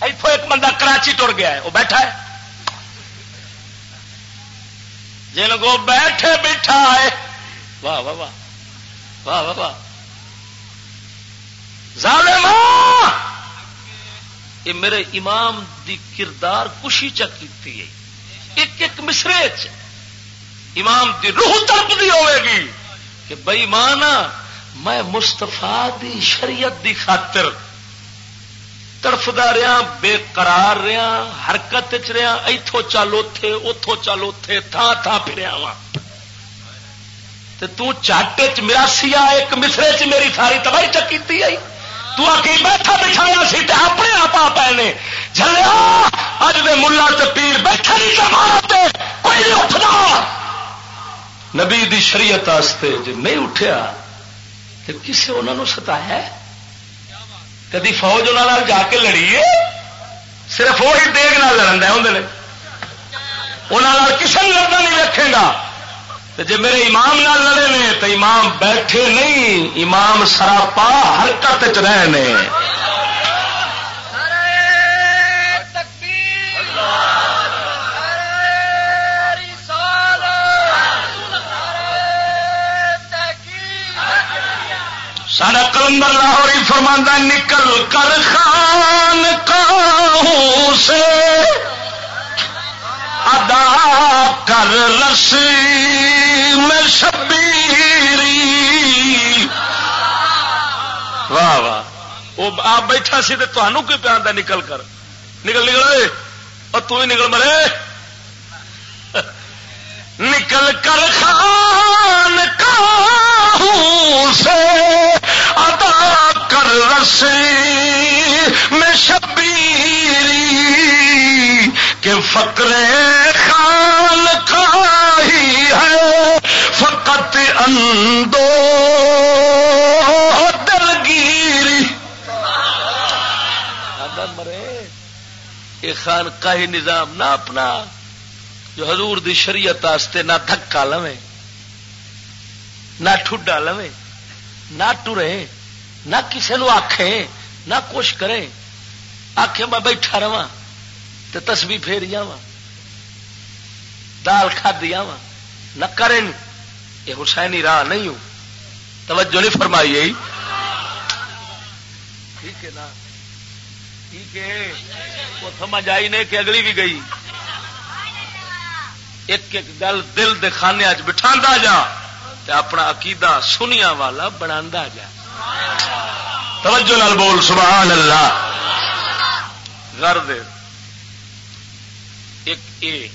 اتوں ایک بندہ کراچی ٹر گیا ہے وہ بیٹھا ہے جن کو بیٹھے بیٹھا ہے واہ واہ واہ واہ واہ واہ ظالم یہ میرے امام دی کردار کشی چکی ہے ایک ایک مصرے چ امام دی روح تڑپ دی ہوئے گی کہ بئی ماں میں مستفا دی شریعت دی خاطر تڑفدا رہا، بے قرار رہا، حرکت چ رہا اتوں چل اتے اتوں چل اتے تھان تھان پھریا وا چٹ چ مراسیا ایک مصرے چ میری ساری تباہی چکی آئی۔ تو آ بیٹھا بٹھایا سی اپنے آپ آ پے جلیا اج دے ملا پیر بیٹھا نہیں جماعت کوئی نہیں اٹھنا نبی دی شریعت آستے جی نہیں اٹھیا تو کسے انہوں ستایا کدی فوج انہوں جا کے لڑیے صرف وہی دیگ نہ لڑن دے ہوں انہوں کسی لڑنا نہیں رکھے گا۔ جی میرے امام نہ لڑے نے تو امام بیٹھے نہیں، امام سراپا حرکت چ رہے سارا کلندر لاہور ہی فرماندہ نکل کر خان کا سے۔ ادا کر لسی میں شبیری۔ واہ واہ۔ وہ آپ بیٹھا سی تو تمہوں کی پیا نکل کر۔ نکل نکل اور تو ہی نکل مرے۔ نکل کر خان سے ادا کر رسی میں شبیری۔ کہ فقر خان کا ہی ہے۔ فقط اندو دلگیری مرے یہ خان کا ہی نظام نہ اپنا، جو حضور دی شریعت آستے نہ دھکا لوے، نہ ٹھڈا لوے، نہ ٹرے، نہ کسی نو آخے نہ کچھ کرے۔ آخ میں بیٹھا رہا تو تسبی پھیر جا دال کھا وا نہ کرے یہ حسینی راہ نہیں ہوں۔ توجہ نہیں فرمائی ٹھیک ہے نا؟ ٹھیک ہے۔ وہ سمجھ آئی نہیں کہ اگلی بھی گئی۔ ایک ایک گل دل دے خانے بٹھا جا اپنا عقیدہ سنیا والا بنا جا۔ توجہ نال بول، سبحان اللہ۔ گھر دے ایک اے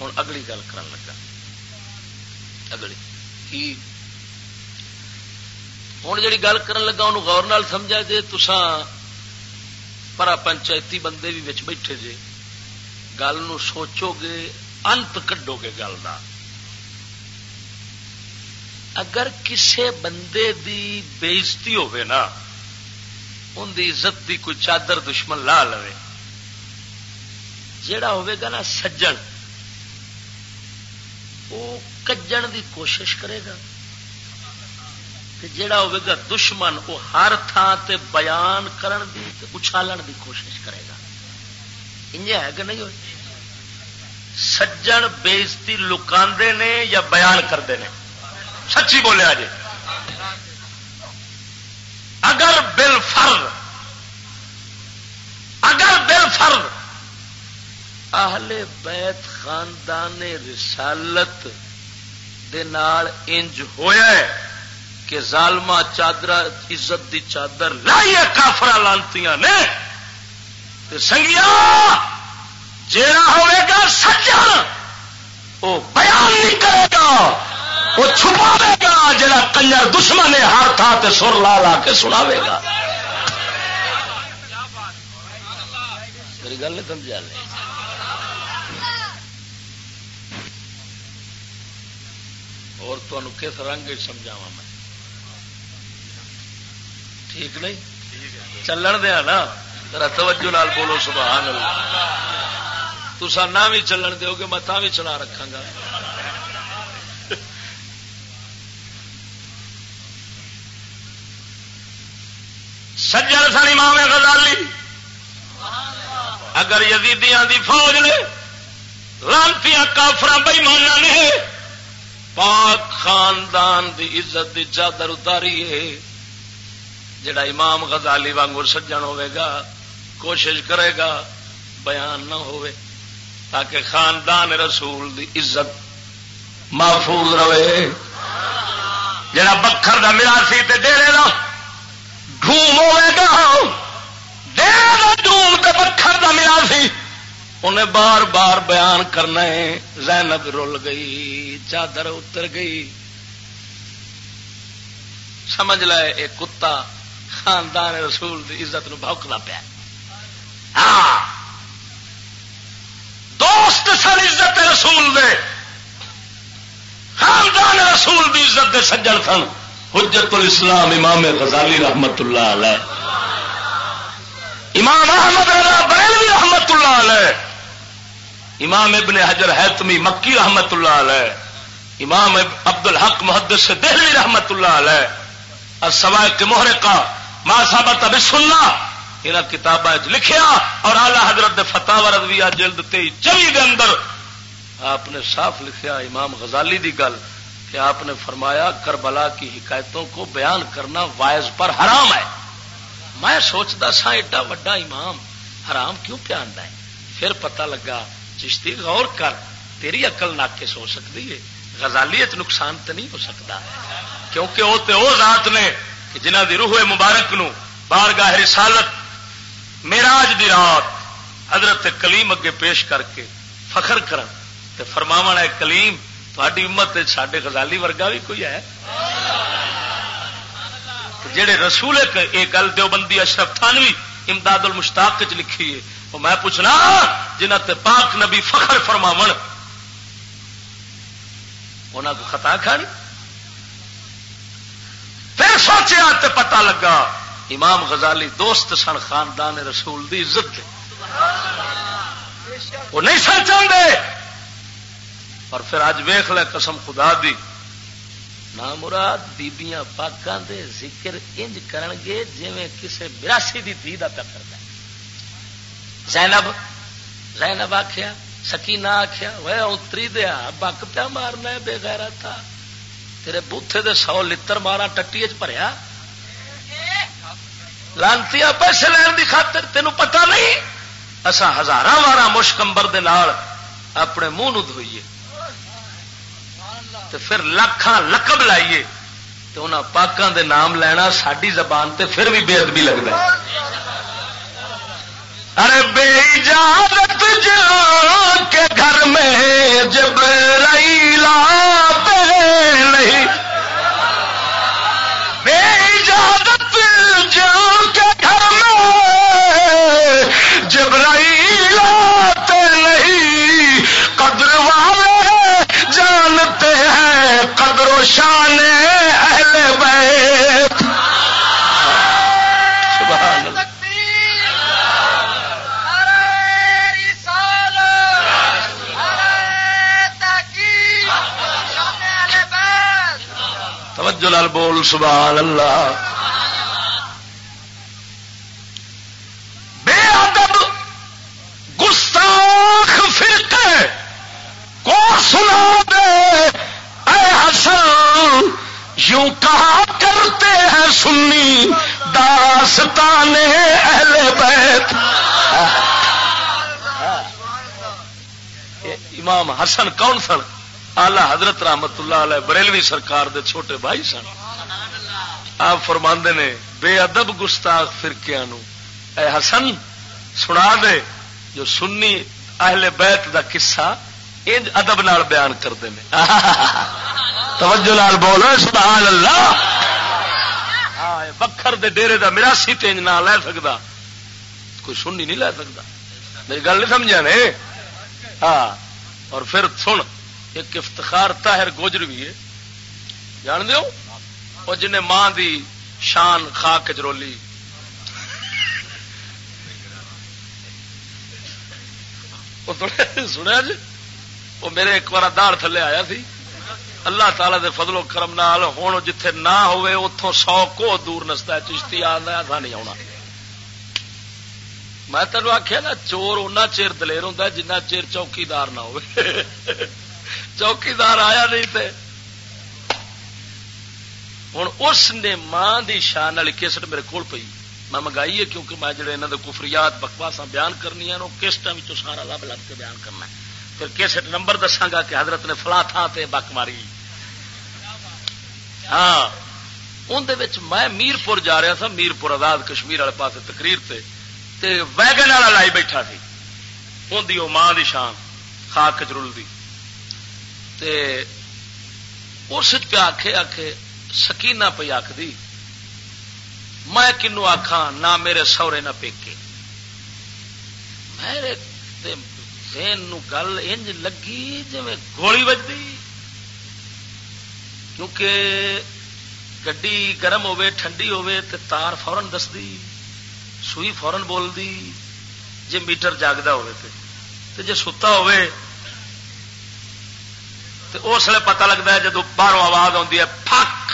ہوں اگلی گل کر لگا۔ اگلی۔ کی؟ ہوں جی گل کر لگا انہوں غور نال سمجھا جی تسان پرا پنچایتی بندے بھی بیٹھے جے گل سوچو گے انت کڈو گے گل کا اگر کسے بندے دی بےزتی ہوے نا ان دی عزت دی کوئی چادر دشمن لا لو جڑا گا نا سجن، وہ کجن دی کوشش کرے گا۔ جڑا گا دشمن، وہ ہر تھان تے بیان کرن دی تے اچھالن دی کوشش کرے گا۔ انجے ہے کہ نہیں ہوئی سجن بےزتی لکاندے نے یا بیان کرتے ہیں سچی بولیا جی اگر بل فرد اگر بل فرد اہل بیت خاندان رسالت دے نال انج ہویا ہے کہ ظالما چادر عزت دی چادر لائیے کافر لانتی نے۔ سنگیا جڑا ہوگا سجن وہ بیان نہیں کرے گا وہ چھپا گا جڑا کنجر دشمن ہے، ہر تھان سر لا لا کے سنا گا۔ میری گل نہیں سمجھا لے اور تمہیں کس رنگ سمجھاوا میں؟ ٹھیک نہیں؟ چلن دیا نا ذرا توجہ نال بولو، سبحان اللہ۔ تسا نہ بھی چلن دو گے میں بھی چلا رکھا گا؟ سجر سانی ماں غزالی۔ اگر یزیدیاں دی فوج نے لانتی کافر بئیمانا نے پاک خاندان دی عزت دی چادر اتاری ہے۔ جڑا امام غزالی وانگور سجن ہوے گا، کوشش کرے گا، بیان نہ ہوئے۔ تاکہ خاندان رسول دی عزت محفوظ رہے۔ جڑا بکھر کا ملا سی ڈیرے کا ڈوم ہوئے گا۔ ڈیرے کا ڈوم تو بکھر کا ملا سی۔ انہیں بار بار بیان کرنا ہے۔ زینب رول گئی، چادر اتر گئی۔ سمجھ لائے ایک کتا خاندان رسول دی عزت نو بھوکنا پیا۔ ہاں۔ دوست سن عزت رسول دے۔ خاندان رسول دی عزت دے سجن سن۔ حجت الاسلام امام غزالی رحمت اللہ علیہ۔ امام احمد رضا بریلوی رحمت اللہ علیہ۔ امام ابن حجر حتمی مکی رحمت اللہ علیہ، امام عبد الحق محدث سے دہلی رحمت اللہ علیہ، اور سوائے کے موہرے کا ماں صاحب ابھی سننا یہاں کتابیں لکھیا، اور آلہ حضرت فتح رضویہ جلد تے چوی دے اندر آپ نے صاف لکھیا امام غزالی دی گل کہ آپ نے فرمایا، کربلا کی حکایتوں کو بیان کرنا وائز پر حرام ہے۔ میں سوچتا سا، ایڈا وڈا امام حرام کیوں پیان ہے؟ پھر پتہ لگا چشتی غور کر، تیری اقل ناقص ہو سکتی ہے۔ غزالی نقصان تو نہیں ہو سکتا۔ کیونکہ وہ تو وہ ذات نے جنہ دی روح مبارک نو بار گاہ رسالت میراج دی رات، حضرت کلیم اگے پیش کر کے فخر کرن۔ تے فرماو ہے، کلیم تاری امت سڈے غزالی ورگا بھی کوئی ہے؟ جہے رسول یہ گل دیوبندی اشرف تھانوی امداد المشتاق چ لکھی ہے وہ میں پوچھنا جنہ تے پاک نبی فخر فرماو انہوں کو خطا کھانی؟ پھر سوچیا تے پتا لگا امام غزالی دوست سن خاندان رسول دی عزت وہ نہیں سن چاہتے اور پھر اج ویخ لے قسم خدا دی۔ نہ مراد بیبیاں پاکان دے ذکر انج کرن گے جویں کسے براسی دی دھی دا پیا کرتا زینب زینب آخیا سکینہ آخیا وہ اتری دیا، بک پیا مارنا بے گیرا تھا تیرے بوتھے دے سو لتر مارا ٹٹی چریا لانتی پیسے لین کی خاطر تینوں پتا نہیں؟ اصا ہزار وارا مشکمبر اپنے منہ دھوئیے۔ پھر لکھان لقب لائیے۔ تو انہوں پاکوں دے نام لینا ساری زبان تے پھر بھی بےد بھی لگتا ارے بے اجازت جا کے گھر میں جب ریلا نہیں۔ بے اجازت جا کے گھر میں جب ریلا نہیں۔ قدر والے جانتے ہیں قدر و شان اہل بیت۔ توجہ بول سبحان اللہ۔ بے ادب گستاخ فرقے کو سنا دے اے حسن یوں کہا کرتے ہیں سنی داستان اہل بیت۔ امام حسن کون سن؟ آلہ حضرت رحمت اللہ علیہ بریلوی سرکار دے چھوٹے بھائی سن۔ آپ فرما نے، بے ادب گستاخ فرقیا اے حسن، سنا دے، جو سنی اہل بیت دا قصہ ان ادب نال بیان کرتے ہیں [laughs] توجہ لال بولو، سبحان اللہ۔ بکھر دے ڈیرے دا مراسی تینج نہ لے سکتا کوئی سننی نہیں لے سکتا میری گل نہیں سمجھا نے؟ ہاں اور پھر سن۔ ایک افتخار تاہر گوجر بھی ہے۔ جان دو وہ جن ماں دی شان خاک چرولی سنیا جی؟ وہ میرے ایک بار دار تھلے آیا سی اللہ تعالی دے فضل و کرم نال ہوں جتھے نہ ہوئے اتوں سو کو دور نستا ہے۔ چشتی آنا ایسا نہیں آنا میں تینوں آخیا نا، چور اُنہ چیر دلیر ہوں جنہ چیر چوکیدار نہ ہو چوکیدار آیا نہیں تھے ہوں اس نے ماں دی شان والی کیسٹ میرے کول پی میں منگائی ہے کیونکہ میں جڑے انہوں نے کفریات بکواسا بیان کرنی کیسٹا سارا لب لب کے بیان کرنا پھر کیسٹ نمبر دساگا کہ حضرت نے فلاں تھان سے بک ماری۔ ہاں اندر میں میرپور جا رہا تھا، میرپور آزاد کشمیر والے پاس تقریر تے تے ویگن والا لائی بیٹھا سی۔ اندی وہ ماں دی شان، خاک چرول دی۔ تے اس پہ آخے آخے سکینہ پہ آخری میں کنو آخا نہ میرے سورے نہ پیکے۔ میرے ذہن گل انج لگی جی گولی بجتی کیونکہ گڈی گرم ہوے ٹھنڈی ہوے تے تار فورن دستی سوئی فورن بولتی جی میٹر جاگتا ہوے تے۔ جی ستا ہوئے تو اس لیے پتا لگتا ہے جب باہروں آواز آتی ہے پک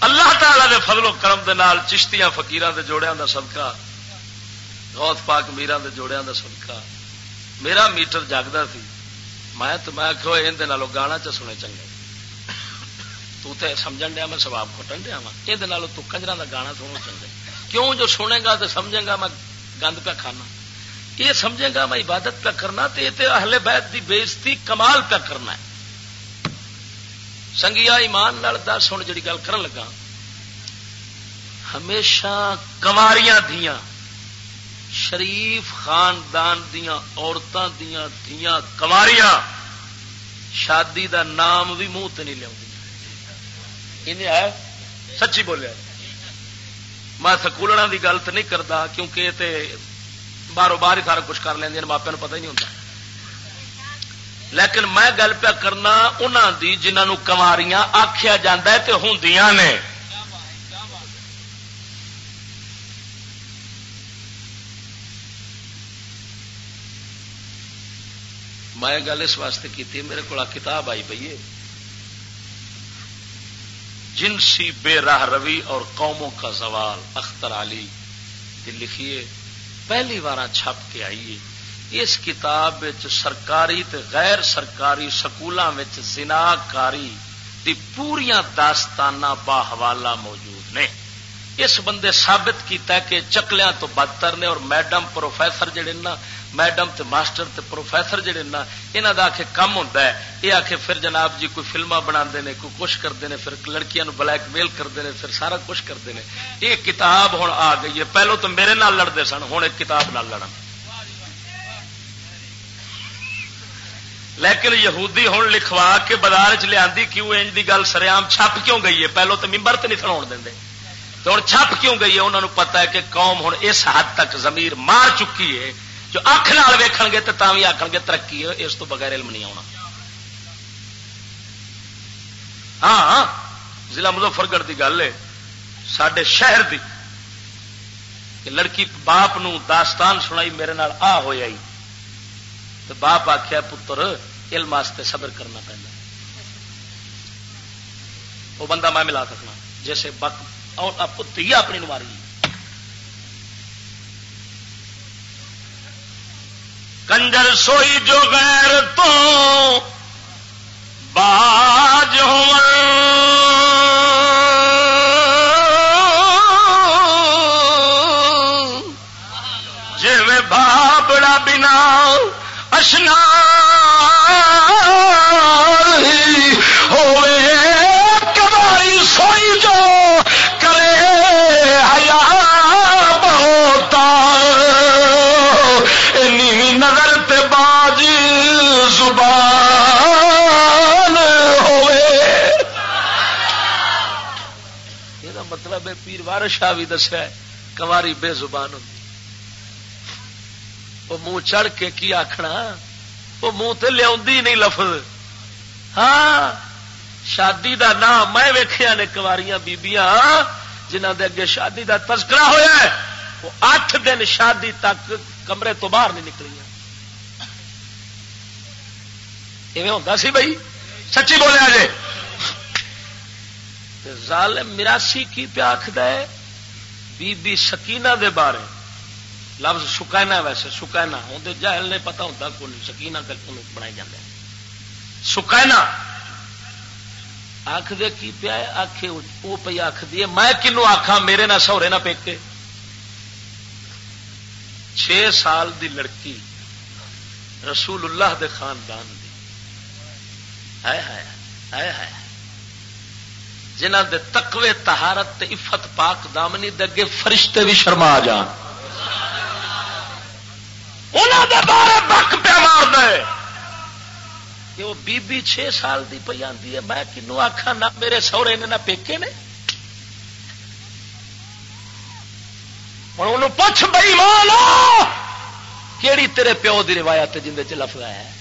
اللہ تعالی دے فضل و کرم دے نال چشتیاں فقیران دے جوڑیاں دا صدقہ، غوث پاک میران دے جوڑیاں دا صدقہ۔ میرا میٹر جاگتا سی۔ میں تو میں کہ یہ گانا چ سنے چنگے تو تے سمجھن دیا، میں سواب کٹن دیا وا یہ تو کنجرا کا گانا سنو چنگے کیوں جو سنے گا تو سمجھے گا، میں گند پہ کھانا۔ یہ سمجھے گا میں عبادت پہ کرنا تو یہ اہل بیت دی بےزتی کمال پہ کرنا ہے۔ سنگیا ایمان نال دس ہوں جی گل کر لگا، ہمیشہ کماریاں دیاں شریف خاندان دیا عورتوں دیا دیا کماریاں شادی دا نام بھی منہ نہیں لیا ہے؟ سچی بولیا میں سکولوں کی گل تو نہیں کرتا کیونکہ یہ باہروں باہر ہی سارا کچھ کر لیں ماپے پتہ ہی نہیں ہوتا لیکن میں گل پیا کرنا انہوں دی جنہوں کماریاں آخیا جا ہوں نے۔ میں گل اس واسطے کی میرے کو کتاب آئی پی ہے۔ جنسی بے راہ روی اور قوموں کا زوال، اختر علی لکھیے پہلی بار چھپ کے آئیے اس کتاب سرکاری تے غیر سرکاری سکولوں زنا کاری دی پوریا داستانہ باہوالا موجود نے۔ اس بندے ثابت کیتا ہے کہ چکلیاں تو بدتر نے اور میڈم پروفیسر جڑے نا میڈم تے ماسٹر تے پروفیسر جڑے نا یہاں کا آخر کم ہوتا ہے۔ یہ آخر پھر جناب جی کوئی فلما بنا کوئی کچھ کرتے ہیں پھر لڑکیاں بلیک میل کرتے ہیں پھر سارا کچھ کرتے ہیں یہ کتاب ہوں آ گئی ہے۔ پہلو تو میرے نال لڑتے سن ہوں ایک کتاب نال لڑ لیکن یہودی ہوں لکھوا کے بازار چ لیا کیوں انج کی گل سریام چھپ کیوں گئی ہے؟ پہلو تو ممبر تو نہیں سنا دیں تو ہوں چھپ کیوں گئی ہے؟ انہوں نے پتا ہے کہ قوم ہوں اس حد تک زمیر مار چکی ہے۔ جو اکھ نال ویکھ گے تو بھی آخ گے ترقی ہے اس تو بغیر علم نہیں آنا ہاں،, ہاں ضلع مظفر گڑھ کی گل ہے سڈے شہر کی لڑکی باپ نو داستان سنائی میرے نال آ ہوا تو باپ آخیا پتر، علم واسطے صبر کرنا پہنا وہ بندہ میں ملا سکنا جیسے بک پتی اپنی نماری کنجر سوئی جو غیر تو باج ہو جی بابڑا بنا اشنا۔ پیر شاہ بھی دسیا کماری بے زبان ہوں وہ منہ چڑھ کے کی آخنا وہ منہ تو لیا نہیں لفظ۔ ہاں شادی دا نام میں ویخیا نے کواریاں بیبیاں جنہ دے اگے شادی دا تذکرہ ہوا ہے، وہ اٹھ دن شادی تک کمرے تو باہر نہیں نکلی ہوتا سی بھائی سچی بولیا جی ظالم مراسی کی پیا آخد ہے؟ بی بی سکینہ دے بارے۔ لفظ سکینا ویسے سکینا ہوں جہل نہیں پتا ہوتا کون سکینا بنائی جاتے سکینا آخ دے کی پیا آخ وہ پی آخ دی میں کنو آخا میرے نہ سہورے نہ پیکے چھ سال دی لڑکی رسول اللہ دے خاندان دی۔ ہے ہے ہے ہے جنہ دے تقوی تہارت عفت پاک دامنی دے فرشتے بھی شرما جان۔ انہوں دے بارے بک پہ مار دے۔ کہ وہ بی بی چھ سال دی پہ آتی ہے، میں کنو آخا نہ میرے سہرے نے، نہ پیکے نے۔ ہوں پوچھ، بئی ماں کیڑی تیرے پیو دی روایت جن چ لفظ ہے؟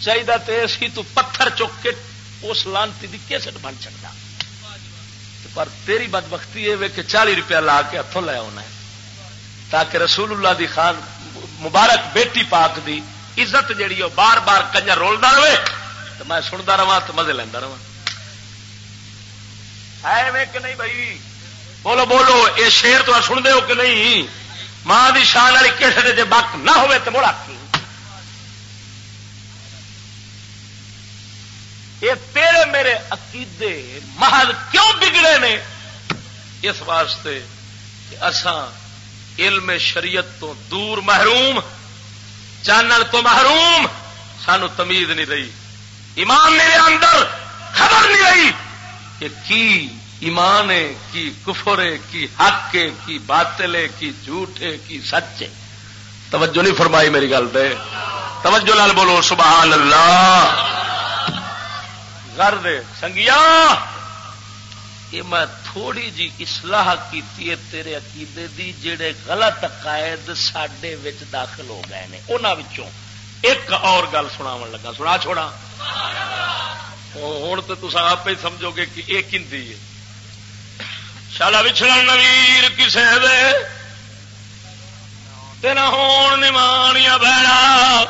چاہیے تو سی تو پتھر چک کے اس لانتی کی کیسٹ بن سکتا پر تیری بد بختی یہ کہ چالی روپیہ لا کے ہاتھوں لے آنا ہے۔ تاکہ رسول اللہ دی خان مبارک بیٹی پاک دی عزت جیڑی وہ بار بار کنجر رولتا رہے۔ تو میں سنتا رہا تو مزے لینا رہا ہے کہ نہیں بھائی؟ بولو بولو، یہ شیر تو سن دے ہو کہ نہیں؟ ماں کی شان والی کسی جی بک نہ ہوئے تو مڑا یہ تیرے میرے عقیدے محل کیوں بگڑے نے؟ اس واسطے کہ اسان علم شریعت تو دور محروم چانل تو محروم، سانو تمیز نہیں رہی۔ ایمان میرے اندر، خبر نہیں رہی کہ کی ایمان ہے، کی کفرے کی حق ہے، کی باطل ہے، کی جھوٹ ہے، کی سچ ہے۔ توجہ نہیں فرمائی میری گل پہ توجہ لال بولو، سبحان اللہ۔ کر دے۔ سنگیا، یہ میں تھوڑی جی اصلاح کی تیرے عقیدے دی جڑے غلط عقائد سڈے داخل ہو گئے ہیں انہوں ایک اور گل سنا لگا۔ سنا چھوڑا۔ ہوں تو تصا آپ ہی سمجھو گے کہ یہ کھی ہے۔ شالا بچھڑا نویر کسے دے۔ نہ ہون نمانیا بہنا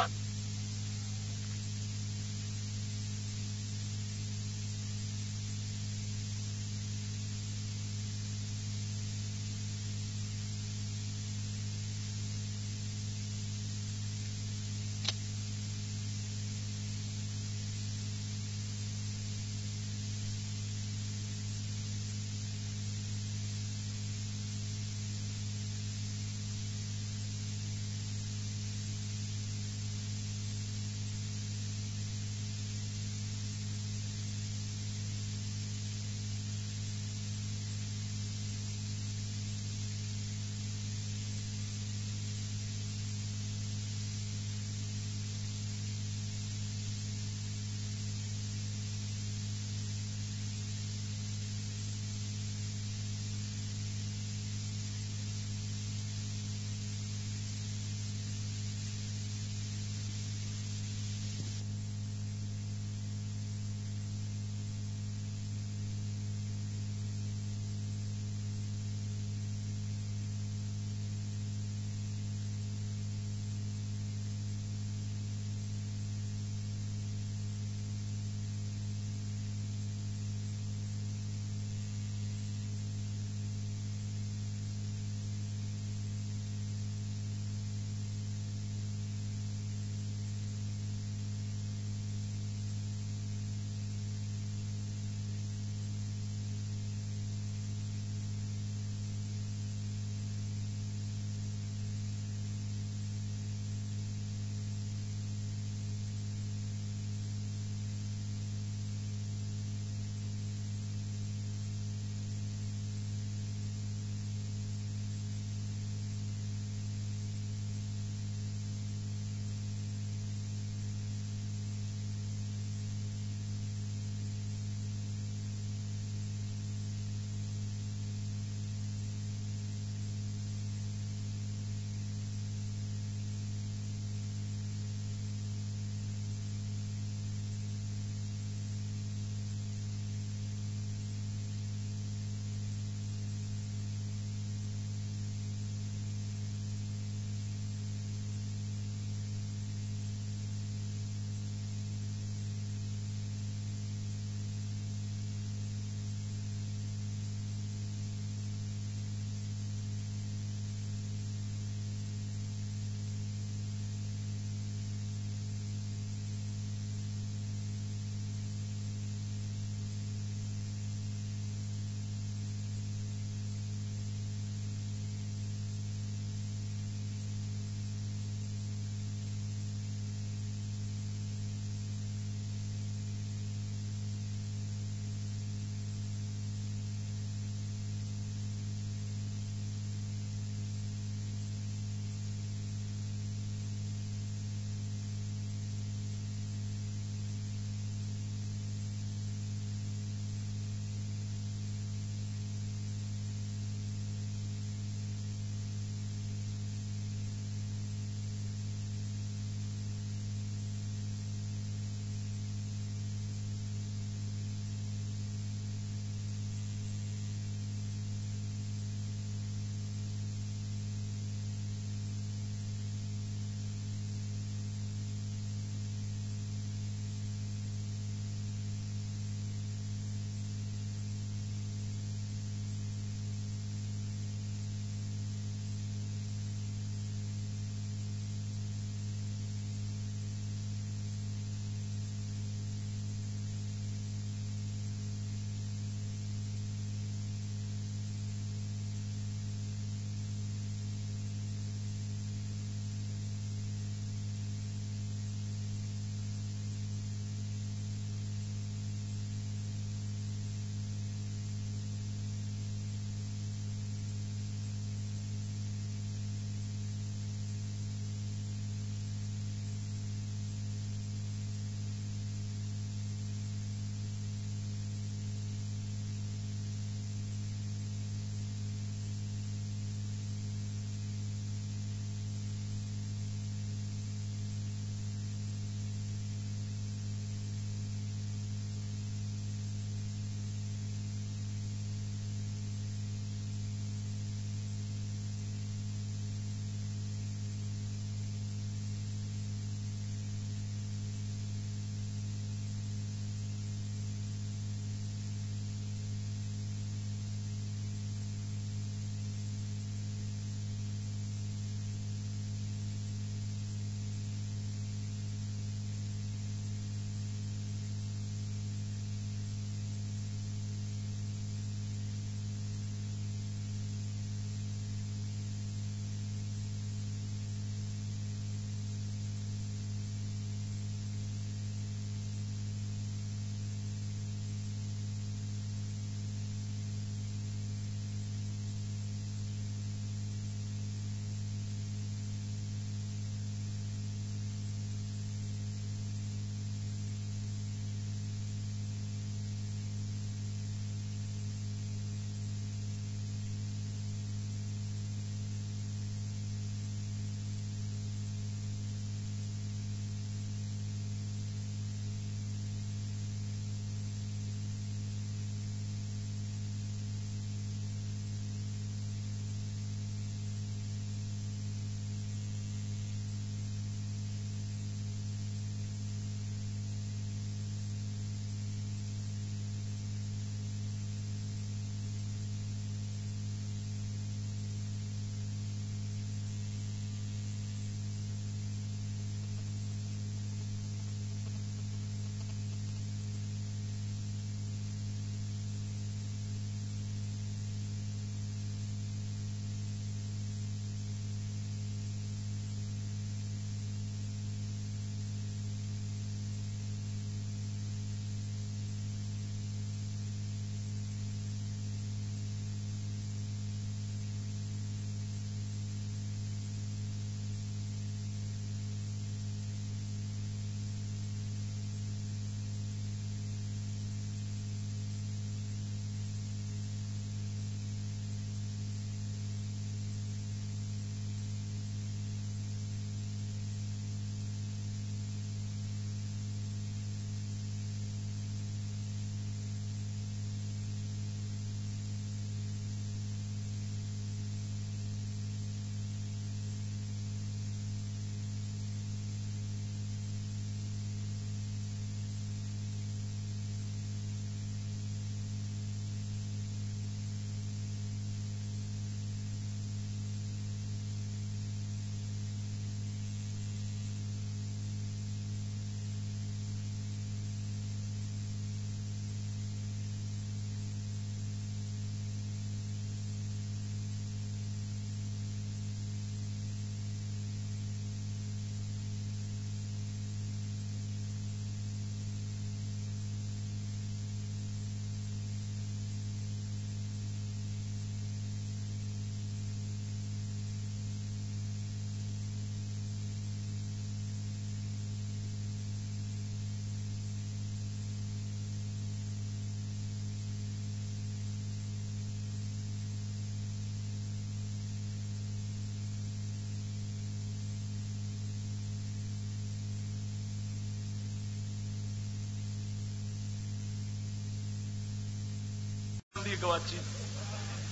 جاتی گواچی۔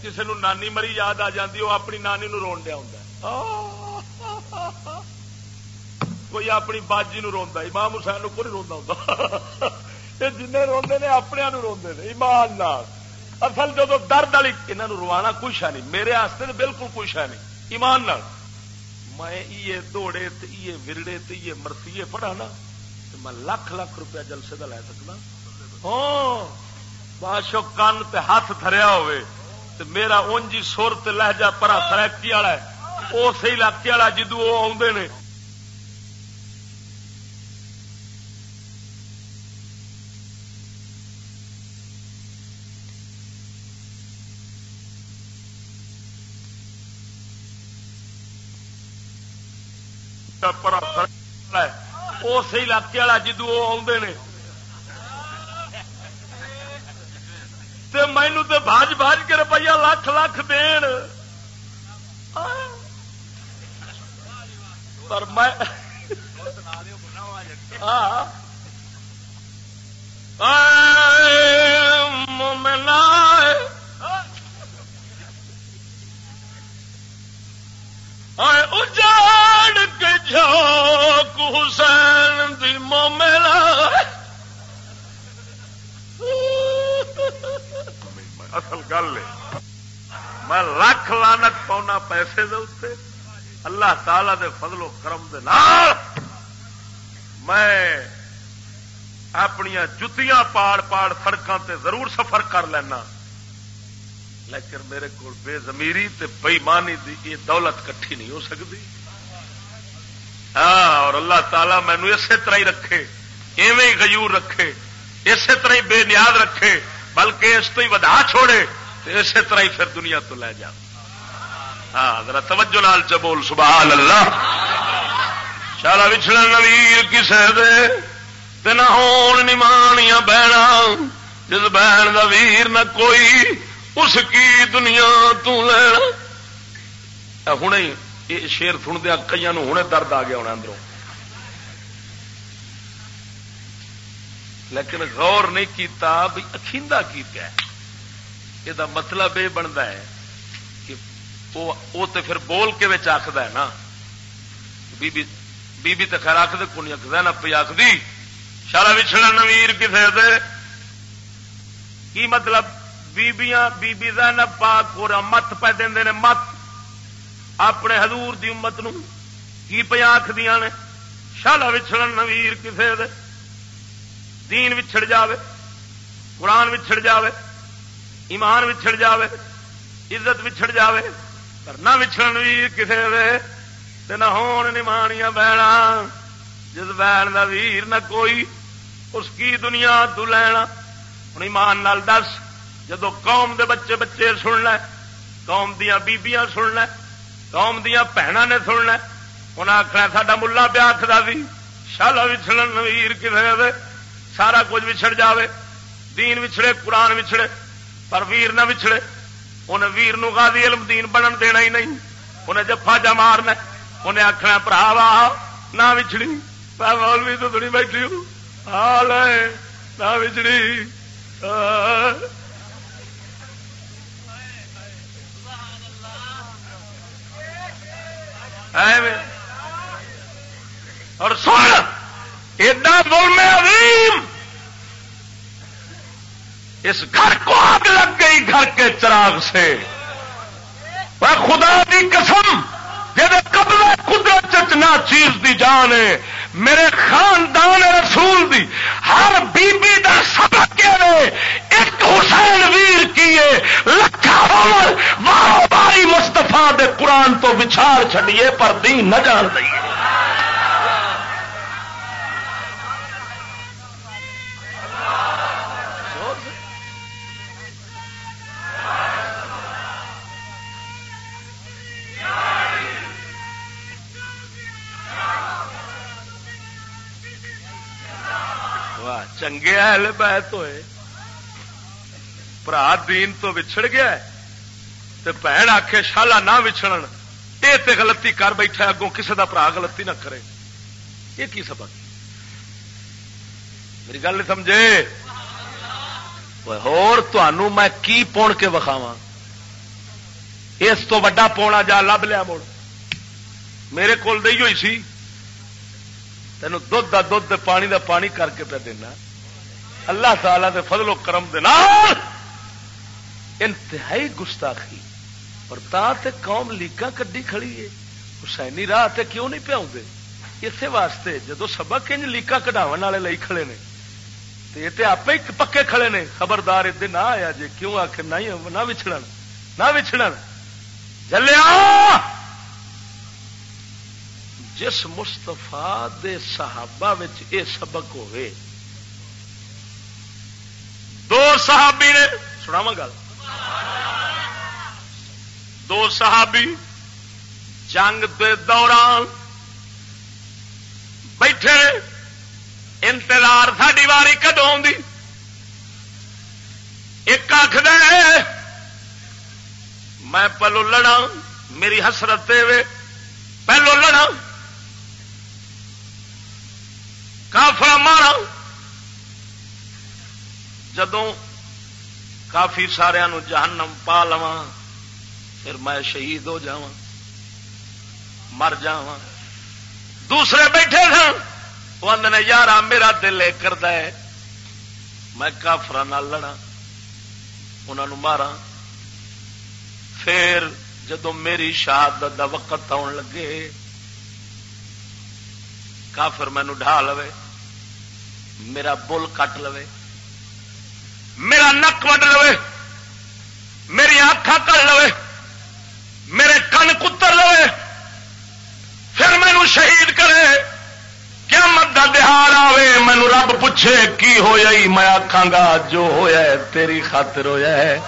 کسی نو نانی مری یاد آ جاتی وہ اپنی نانی نو رون دیا ہوں کوئی اپنی باجی نو روا امام حسین نو کوئی روا ہوں [laughs] یہ جن روندے نے اپنے روندے نے، ایمان نال۔ اصل جب درد والی یہاں روانا کچھ ہے نہیں، میرے آستے تو بالکل کچھ ہے نہیں، ایمان نال۔ میں یہ دوڑے یہ ورڑے یہ مرتیے پڑھا نا میں لکھ لاکھ روپیہ جلسے کا لے سکتا ہاں۔ بادشاہ کن تے ہاتھ تھریا ہوئے تے میرا اونجی سر تے لہجہ پرا سرکی والا ہے۔ اس علاقے والا جدو وہ آدھے نے۔ اس علاقے والا جدو وہ آدھے نے۔ تے مینو تو باج باج کے روپیہ لاکھ لاکھ دین۔ پر میں اجاڑ کے جھوک حسین دی موملا اصل گل ہے۔ میں لاکھ لانت پاؤنا پیسے دے اللہ تعالی دے فضل و کرم دے نال میں اپنی جتیاں پاڑ پاڑ سڑکوں تے ضرور سفر کر لینا۔ لیکن میرے کو بے زمیری تے بےمانی دی یہ دولت کٹھی نہیں ہو سکتی۔ ہاں اور اللہ تعالیٰ مینو اسی طرح ہی رکھے، ایویں ہی گجور رکھے، اسی طرح ہی بے نیاد رکھے۔ بلکہ اس تو ہی ودا چھوڑے تو اسی طرح ہی پھر دنیا تو لے جا۔ ہاں ذرا توجہ لال چبول سبحان اللہ شالا بچھڑا نویر کسے دے نہ ہون نمانیاں بہنا۔ جس بہن کا ویر نہ کوئی، اس کی دنیا تو لینا۔ ہوں یہ شیر سن دیا کئی ہوں درد آ گیا ہونا اندروں۔ لیکن غور نہیں کیتا بھی اخیندا کی پیا یہ مطلب یہ بنتا ہے کہ وہ تو پھر بول کے بچ آخد ہے نا؟ بی بی بی تو خیر آخد کونی آخد نہ پی آخری شالا بچھڑا نویر کسی دے۔ کی مطلب؟ بیبیاں بی بی زینب پاک اور مت پہ دے نے، مت۔ اپنے حضور دی امت نو کی پہ آخدیا نے؟ شالا وچھڑ نویر کسے دے۔ دین وچھڑ جاوے، قرآن وچھڑ جاوے، ایمان وچھڑ جاوے، عزت وچھڑ جاوے پر نہ وچھڑ ویر کسے دے تے نہ ہون نمانیاں بہنا۔ جس بہن دا ویر نہ کوئی، اس کی دنیا تو لینا۔ ہوں ایمان نال دس جدو قوم دے بچے بچے سن لے، قوم دیا بیبیاں سن لے، قوم دیا بھن نے سن لے انہیں آخنا سا ملا پیا آخر سی شالا وچھڑن ویر کسی سارا کچھ وچھڑ جاوے، دین وچھڑے، قرآن وچھڑے، پر ویر نہ وچھڑے۔ انہیں ویر نو غازی علم دین بنن دینا ہی نہیں۔ انہیں جفا جا مارنا انہیں آخنا برا وا، نہ وچھڑی۔ مولوی تو تھوڑی بیٹھی ہوں۔ حال ہے، نہ وچھڑی۔ اور سن۔ ایڈا ظلم عظیم۔ اس گھر کو آگ لگ گئی گھر کے چراغ سے۔ خدا دی قسم قبضہ قدرت نہ چیز دی جان ہے، میرے خاندان رسول دی، ہر بی بی دا سبق ایک حسین ویر کیے لکھا واہ باری مستفا دے قرآن تو بچھار چڈیے پر دین نہ جان دئیے۔ چنگے اہل بیت ہوئے برا دین تو وچھڑ گیا تو بھن آخے شالا نہ وچھڑن یہ تے غلطی کر بیٹھا اگوں کسی کا برا غلطی نہ کرے یہ کی سبق میری گل نہیں سمجھے میں کی پون کے وکھاوا اس تو وا پونا جا لب لیا مڑ میرے کول دئی ہوئی سی تینوں دھد کا دھد پانی دا پانی کر کے پہ دینا اللہ تعالی دے فضل و کرم دے نال انتہائی گستاخی اور تا تے قوم لیکا کڈی کھڑی ہے۔ حسینی راہ تے کیوں نہیں پیاؤں اسی واسطے جدو سبق انج لیکا کٹاو والے لئی کھڑے نے، تے یہ آپ ہی پکے کھڑے نے، خبردار ادے نہ آیا جی کیوں آخر نہ بچھڑ نہ بچھڑ جلیا جس مستفا دے صحابہ یہ سبق ہوئے دو صحابی نے سناوا گل۔ دو صحابی جنگ دے دوران بیٹھے انتظار ساری واری کدو ایک آخ میں پہلو لڑا میری حسرت دے پہلو لڑا کافر مارا جدوں کافی سارا جہنم پا لوا پھر میں شہید ہو جا مر جا دوسرے بیٹھے سن، وہ آدھے یار میرا دل ایک کرتا ہے، میں کافر لڑا انہوں مارا پھر جدو میری شہادت دا وقت آن لگے، کافر مینو ڈھا لو میرا بل کٹ لو میرا نک وڈ لو میری اکھا کر لو میرے کن کتر لو پھر مینو شہید کرے کیا مت کا دہار آئے مینو رب پوچھے، کی ہوا میں آخا گا، جو ہوا ہے، تیری خاطر ہوا ہے؟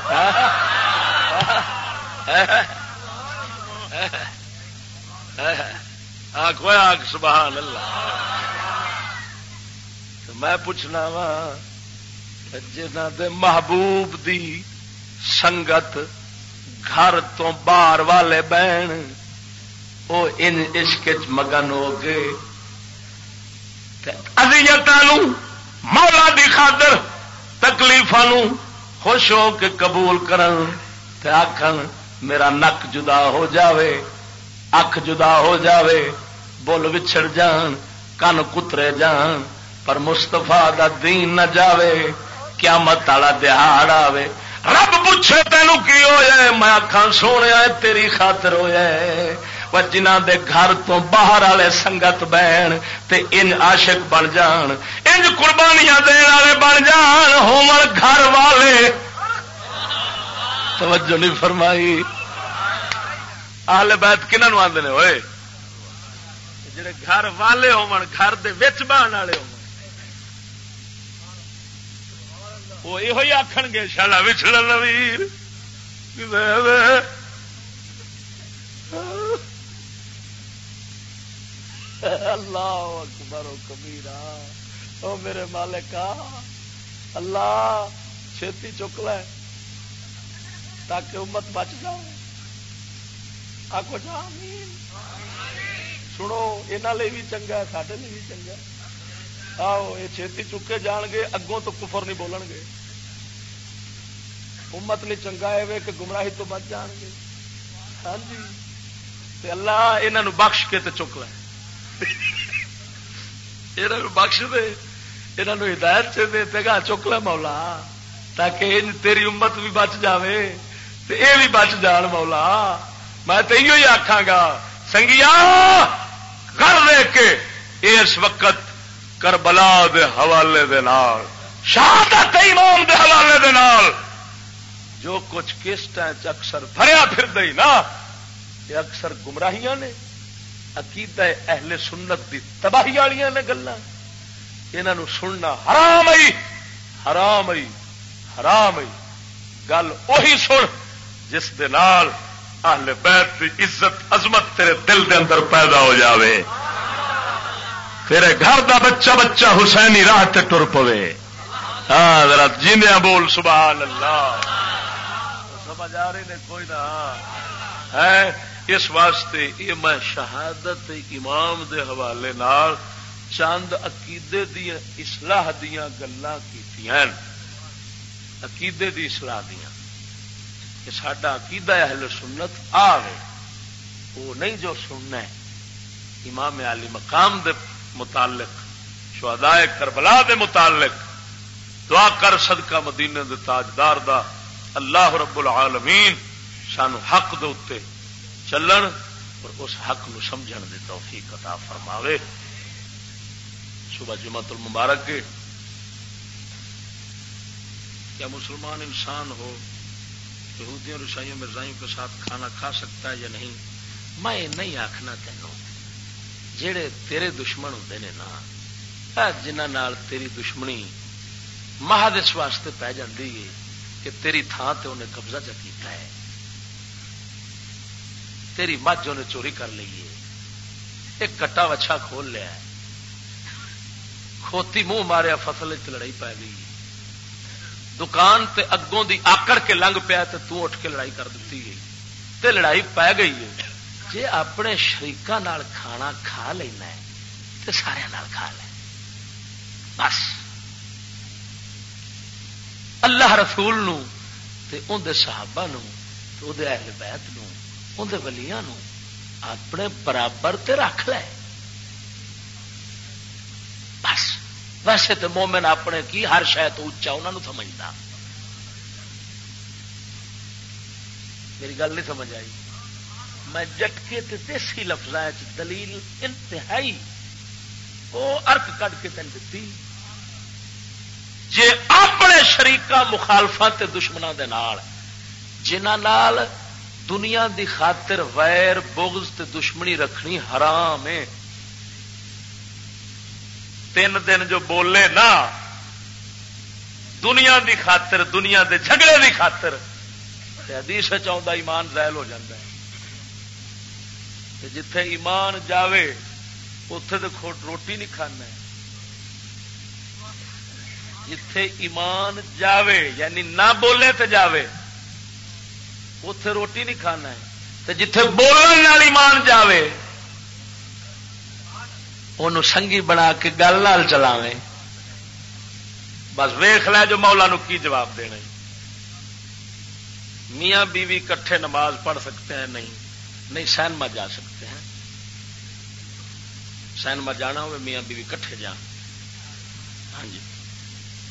آخ آخ سبحان اللہ۔ میں پوچھنا وا جنہ دے محبوب دی سنگت گھر تو باہر والے بہن وہ ان عشق مگن ہو گئے۔ مولا دی خاطر تکلیف خوش ہو کے قبول کرن۔ میرا نک جدا ہو جاوے، اکھ جدا ہو جاوے بول وچھڑ جان، کن کترے جان، پر مستفا دا دین نہ جاوے۔ کیا مت والا دہاڑ آوے۔ رب پوچھے تینوں کی ہو جائے میں آخان سونے تیری خاطر ہو جائے جنہ دے گھر تو باہر والے سنگت بہن تے ان عاشق بن جان، انج قربانیاں دین والے بن جان ہوم گھر والے۔ توجہ نہیں فرمائی۔ آل بیت کنہوں آدھے ہوئے جڑے گھر والے ہون گھر دے وچ بہن والے ہو وہ یہ آخ گے شالا وچھڑ ویر اللہ اکبر و کبیرا او میرے مالک اللہ چھتی چک لے تاکہ امت بچ جائے آکو جا سنو یہاں بھی چنگا لیے بھی چنگا آؤ یہ چھتی چکے جان گے اگوں تو کفر نہیں بولن گے امت لیے چنگا ہے کہ گمراہی تو بچ جان گے ہاں جی اللہ یہاں بخش کے تو چک لے بخش دے یہ ہدایت سے دے گا چک لے مولا تاکہ تیری امت بھی بچ جائے یہ بھی بچ جان مولا میں تو یہ آخا گا سنگیا کر لے کے اس وقت کربلا دے حوالے دے نال، شہادت امام دے حوالے دے نال۔ جو کچھ کسٹ اکثر بھریا پھر دئی نا، یہ اکثر گمراہیاں نے۔ عقیدہ اہل سنت دی تباہی والی نے گلا یہ سننا حرام آئی حرام آئی حرام آئی گل اہی سن جس دے نال اہل بیت دی عزت، عظمت تیرے دل دے اندر پیدا ہو جاوے۔ تیرے گھر دا بچہ بچہ حسینی راہ تے ٹر پوے۔ ہاں ذرا جیندیا بول سبحان اللہ سمجھ آ رہی نے کوئی نہ۔ ہے، اس واسطے یہ میں شہادت امام دے حوالے نال چند عقیدے دیا اصلاح دیا گلا کی عقیدے دی اصلاح دیا کہ سڈا عقیدہ اہل سنت آوے، وہ نہیں جو سننا ہے۔ امام علی مقام دے متعلق شہداء کربلا دے متعلق، دعا کر صدقہ مدینے دے تاجدار دا اللہ رب العالمین سانو حق دے اتے چلن اور اس حق نو سمجھن دے توفیق عطا فرماوے۔ صبح جمعت المبارک کے، کیا مسلمان انسان ہو یہودیوں رسائیوں مرزائیوں کے ساتھ کھانا کھا سکتا ہے یا نہیں؟ میں نہیں آخنا تینوں۔ جڑے تیرے دشمن ہوتے ہیں نا جنہ تیری دشمنی مہد اس واسطے پی جاتی ہے کہ تیری تھان تے انہیں قبضہ کیتا ہے۔ تیری مجھ انہیں چوری کر لی ہے۔ ایک کٹا وچھا کھول لیا ہے۔ کھوتی منہ ماریا، فصل لڑائی پی گئی۔ دکان تے اگوں دی آکڑ کے لنگ پیا تو اٹھ کے لڑائی کر دیتی گئی تے لڑائی پی گئی ہے۔ جی اپنے شریکا کھانا کھا لینا ہے تو سارا کھا لے بس اللہ رسول نو تے اندر صحابہ نو اہل بیت نو اندر ولیاں نو اپنے برابر تے رکھ لے بس ویسے تو مومن اپنے کی ہر شاید اچا انہوں سمجھتا میری گل نہیں سمجھ آئی میں جٹکے تے دیسی لفظ دلیل انتہائی، وہ ارک کٹ کے تین دیتی جے اپنے شریقہ مخالفت دشمنوں کے نال دنیا دی خاطر ویر، بغض تے دشمنی رکھنی حرام ہے۔ تین دن جو بولے نا، دنیا دی خاطر، دنیا دے جھگڑے دی خاطر حدیث چاہتا ایمان زائل ہو جاتا ہے۔ جتھے ایمان جاوے اتے تو روٹی نہیں کھانا۔ جتھے ایمان جاوے یعنی نہ بولے تو جاوے اتے روٹی نہیں کھانا۔ ہے جتھے بولنے والی ایمان جاوے ان سنگھی بنا کے گل نال چلاوے بس ویخ لے جو مولا نو کی جواب دینا میاں بیوی کٹھے نماز پڑھ سکتے ہیں نہیں؟ نہیں سینما جا سکتے ہیں۔ سینما جانا ہوئے، میاں بیوی کٹھے جان۔ ہاں جی۔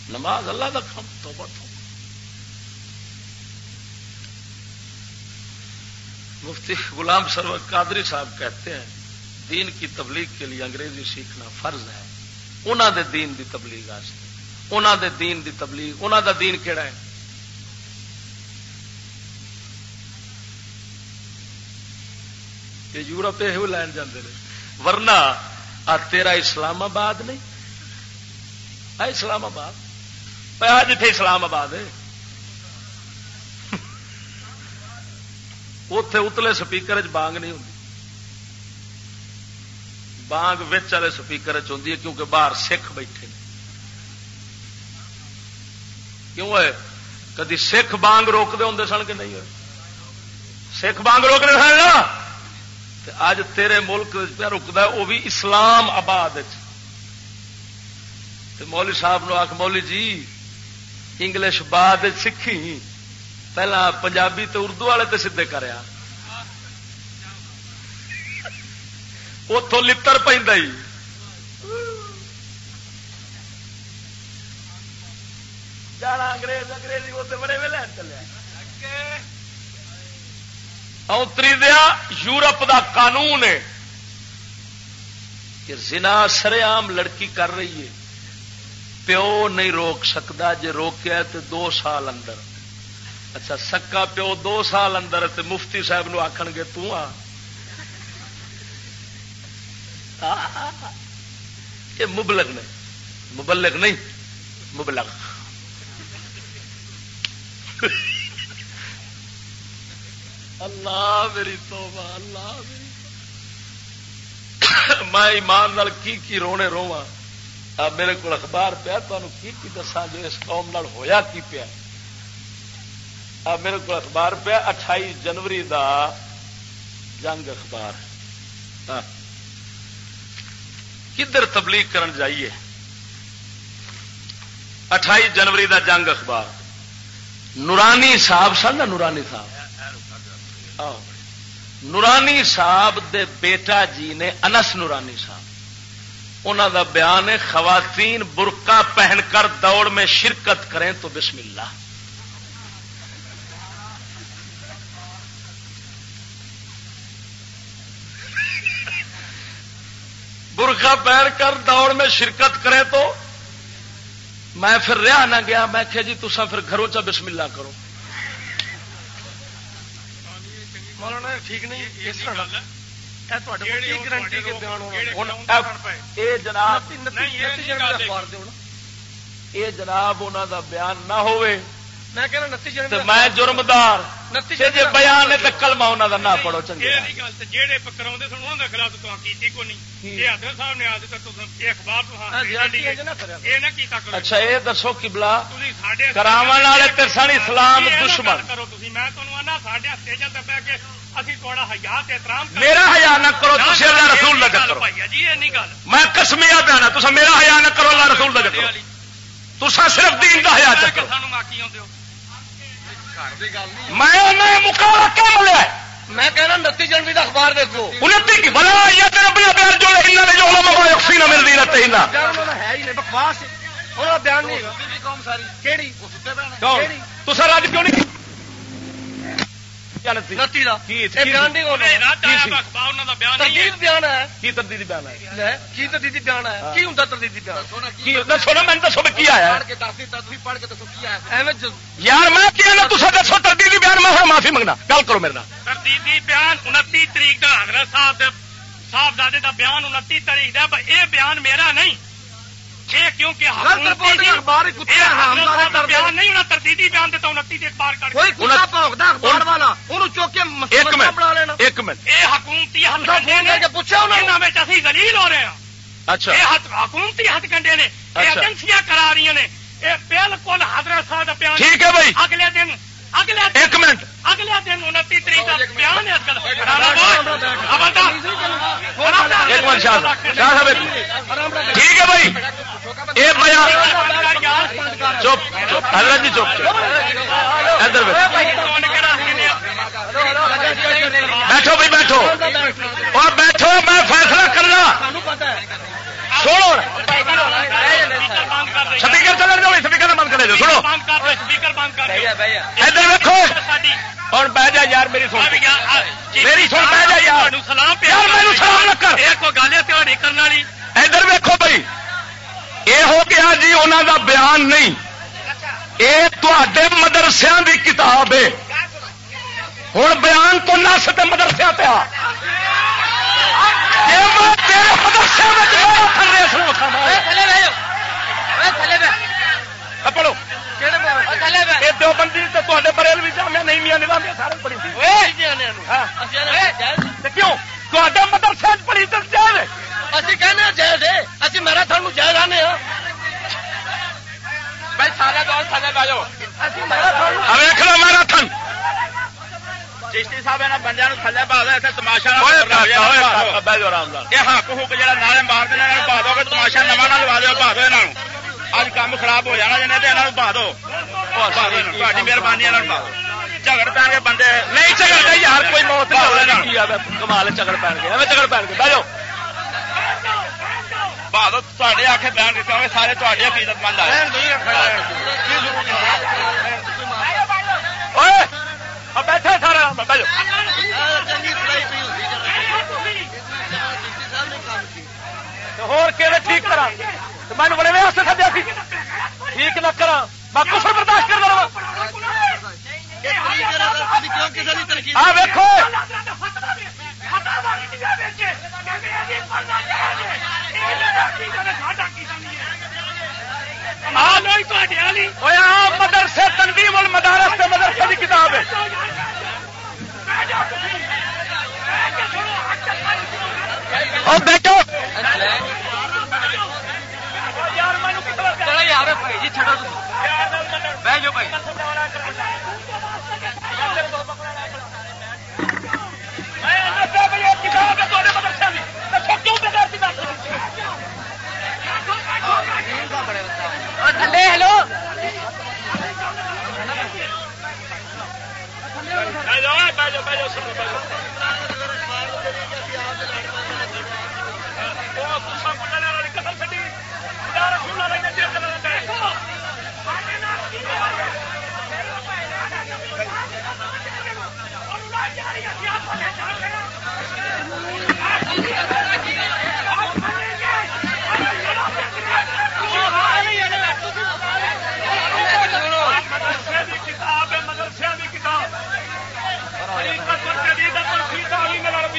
نماز اللہ کا کام تو بہت مفتی غلام سرور قادری صاحب کہتے ہیں، دین کی تبلیغ کے لیے انگریزی سیکھنا فرض ہے۔ انہوں دے دین دی تبلیغ انہوں دے دین دی تبلیغ انہوں دا دین کہڑا ہے؟ یورپ یہ لین جاندے ورنہ آ تیرا اسلام آباد نہیں۔ آ اسلام آباد۔ پہ جتھے اسلام آباد ہے۔ اتے اتلے سپیکر بانگ نہیں ہوں بانگ والے سپیکر ہے کیونکہ باہر سکھ بیٹھے کیوں ہے؟ کدی سکھ بانگ روکتے ہوں سن کہ نہیں ہوئے؟ سکھ بانگ روکتے سن اج تیرے ملک پہ رکتا وہ بھی اسلام آباد مولی صاحب نو آخ مولی جی انگلش بعد سیکھی پہلا پنجابی تو اردو والے تو سیدے کریا۔ اتوں لڑ پہ جانا انگریز، انگریزی، وہ بڑے ویلے چلے اوتری دیا، یورپ دا قانون ہے کہ زنا سر عام لڑکی کر رہی ہے۔ پیو نہیں روک سکتا جی روکیا تو دو سال اندر۔ اچھا سکا پیو دو سال اندر تے مفتی صاحب نو آخ گے تا یہ مبلک نہیں۔ مبلک نہیں مبلک اللہ میری توبہ، اللہ میری میں ایمان نال کی کی رونے رواں میرے کو اخبار پیا تمہیں کی کی دسا جو اس قوم نال ہویا کی پیا؟ میرے کو اخبار پیا، اٹھائی جنوری دا جنگ اخبار۔ کدھر تبلیغ کرن جائیے؟ اٹھائی جنوری دا جنگ اخبار۔ نورانی صاحب سن نا، نورانی صاحب؟ نورانی صاحب دے بیٹا جی نے انس نورانی صاحب۔ انہوں دا بیان ہے، خواتین برقع پہن کر دوڑ میں شرکت کریں تو بسم اللہ۔ برقع پہن کر دوڑ میں شرکت کریں تو میں پھر رہا نہ گیا، میں کہ جی تسا پھر گھروں چا بسم اللہ کرو۔ مولانا ٹھیک نہیں؟ یہ جناب انہوں دا بیان نہ ہوئے میں جرمدار جی بیان ہے کلما انہوں کا نہ پڑھو چنگے اچھا یہ دسو کبلا کرا سن اسلام دشمن۔ میرا ہزار نہ کرو اللہ رسول کرو۔ میں کسمیا پیانا تو میرا ہزار نہ کرو اللہ رسول لگا کرو۔ تو صرف دین کا ہزار چکر میں مقابلہ کیا ملیا میں کہنا نتی جنوری کا اخبار دیکھو انتی کی بلا تیرا جو ہلنا نے جو علماء کو اکسی نہ مل رہی رہتے ہلنا ہے ہی نہیں بکواس انہوں بیان نہیں تو سر آج کیوں نہیں یار میں دسو تردیدی بیان میں معافی منگنا گل کرو میرے تردیدی بیان انتی تاریخ کا حضرت صاحب صاحبزادے کا بیان انتی تاریخ کا یہ بیان میرا نہیں دلیل ہو رہے ہیں اچھا۔ حکومتی ہاتھ کنڈے نے ایجنسیاں کرا رہی نے۔ یہ بالکل حضرت صاحب کا ٹھیک ہے بھائی۔ اگلے دن اگلے ایک منٹ۔ اگلے دن انتی تاریخ کا بیان ہے ٹھیک ہے بھائی۔ یہ چپ حضرت جی چپ ادھر بیٹھو۔ بھائی بیٹھو۔ اور بیٹھو میں فیصلہ کرنا۔ سنو سپیکر چلے جاؤ سپیکر بند کرے سنو۔ ادھر دیکھو اور بہ جا یار میری سن۔ میری سن بہ جا یار۔ سلام سلام نہ کر۔ گل کرنے والی۔ ادھر ویکو بھائی۔ یہ ہو گیا جی انہوں کا بیان نہیں۔ یہ تے مدرسیا کی کتاب ہے۔ ہوں بیان تو نس تو مدرسیا پیا پڑھو۔ دو بندی تے بریل بھی جامع نہیں میاں نظام سارے پڑھی کیوں مدرسے پڑھی تو جائے اسی کہنے جائز ہے اسی میرا تھن جائز آنے ہاں بھائی سارا دور تھلے بجو ویکھ لو میرا تھن چشتی صاحب یہاں بندے تھلے پا دے تماشا یہ حق حق جا نالے مار دینا پا دو گے تماشا نواں نہ لوا دو پا دو یہ اج کام خراب ہو جانا جنہیں تو پا دو مہربانی پا دو جھگڑ پہ گے بندے نہیں جھگڑ یار کوئی موت کمال جھگڑ پہ گئے جھگڑ پہ گئے بہو بہادر تے آ کے بیان دیتے ہوئے سارے عقیدت مند آئے بیٹھے سارا ٹھیک کرا میں بڑے واسطے سجا سی ٹھیک نہ کرا میں کچھ برداشت کر رہا ویکو مدرسے تنظیم مدارس مدرسے کی کتاب ہے۔ اور بیٹھو یار بھائی چھوڑو بہ جاؤ بھائی۔ تھلے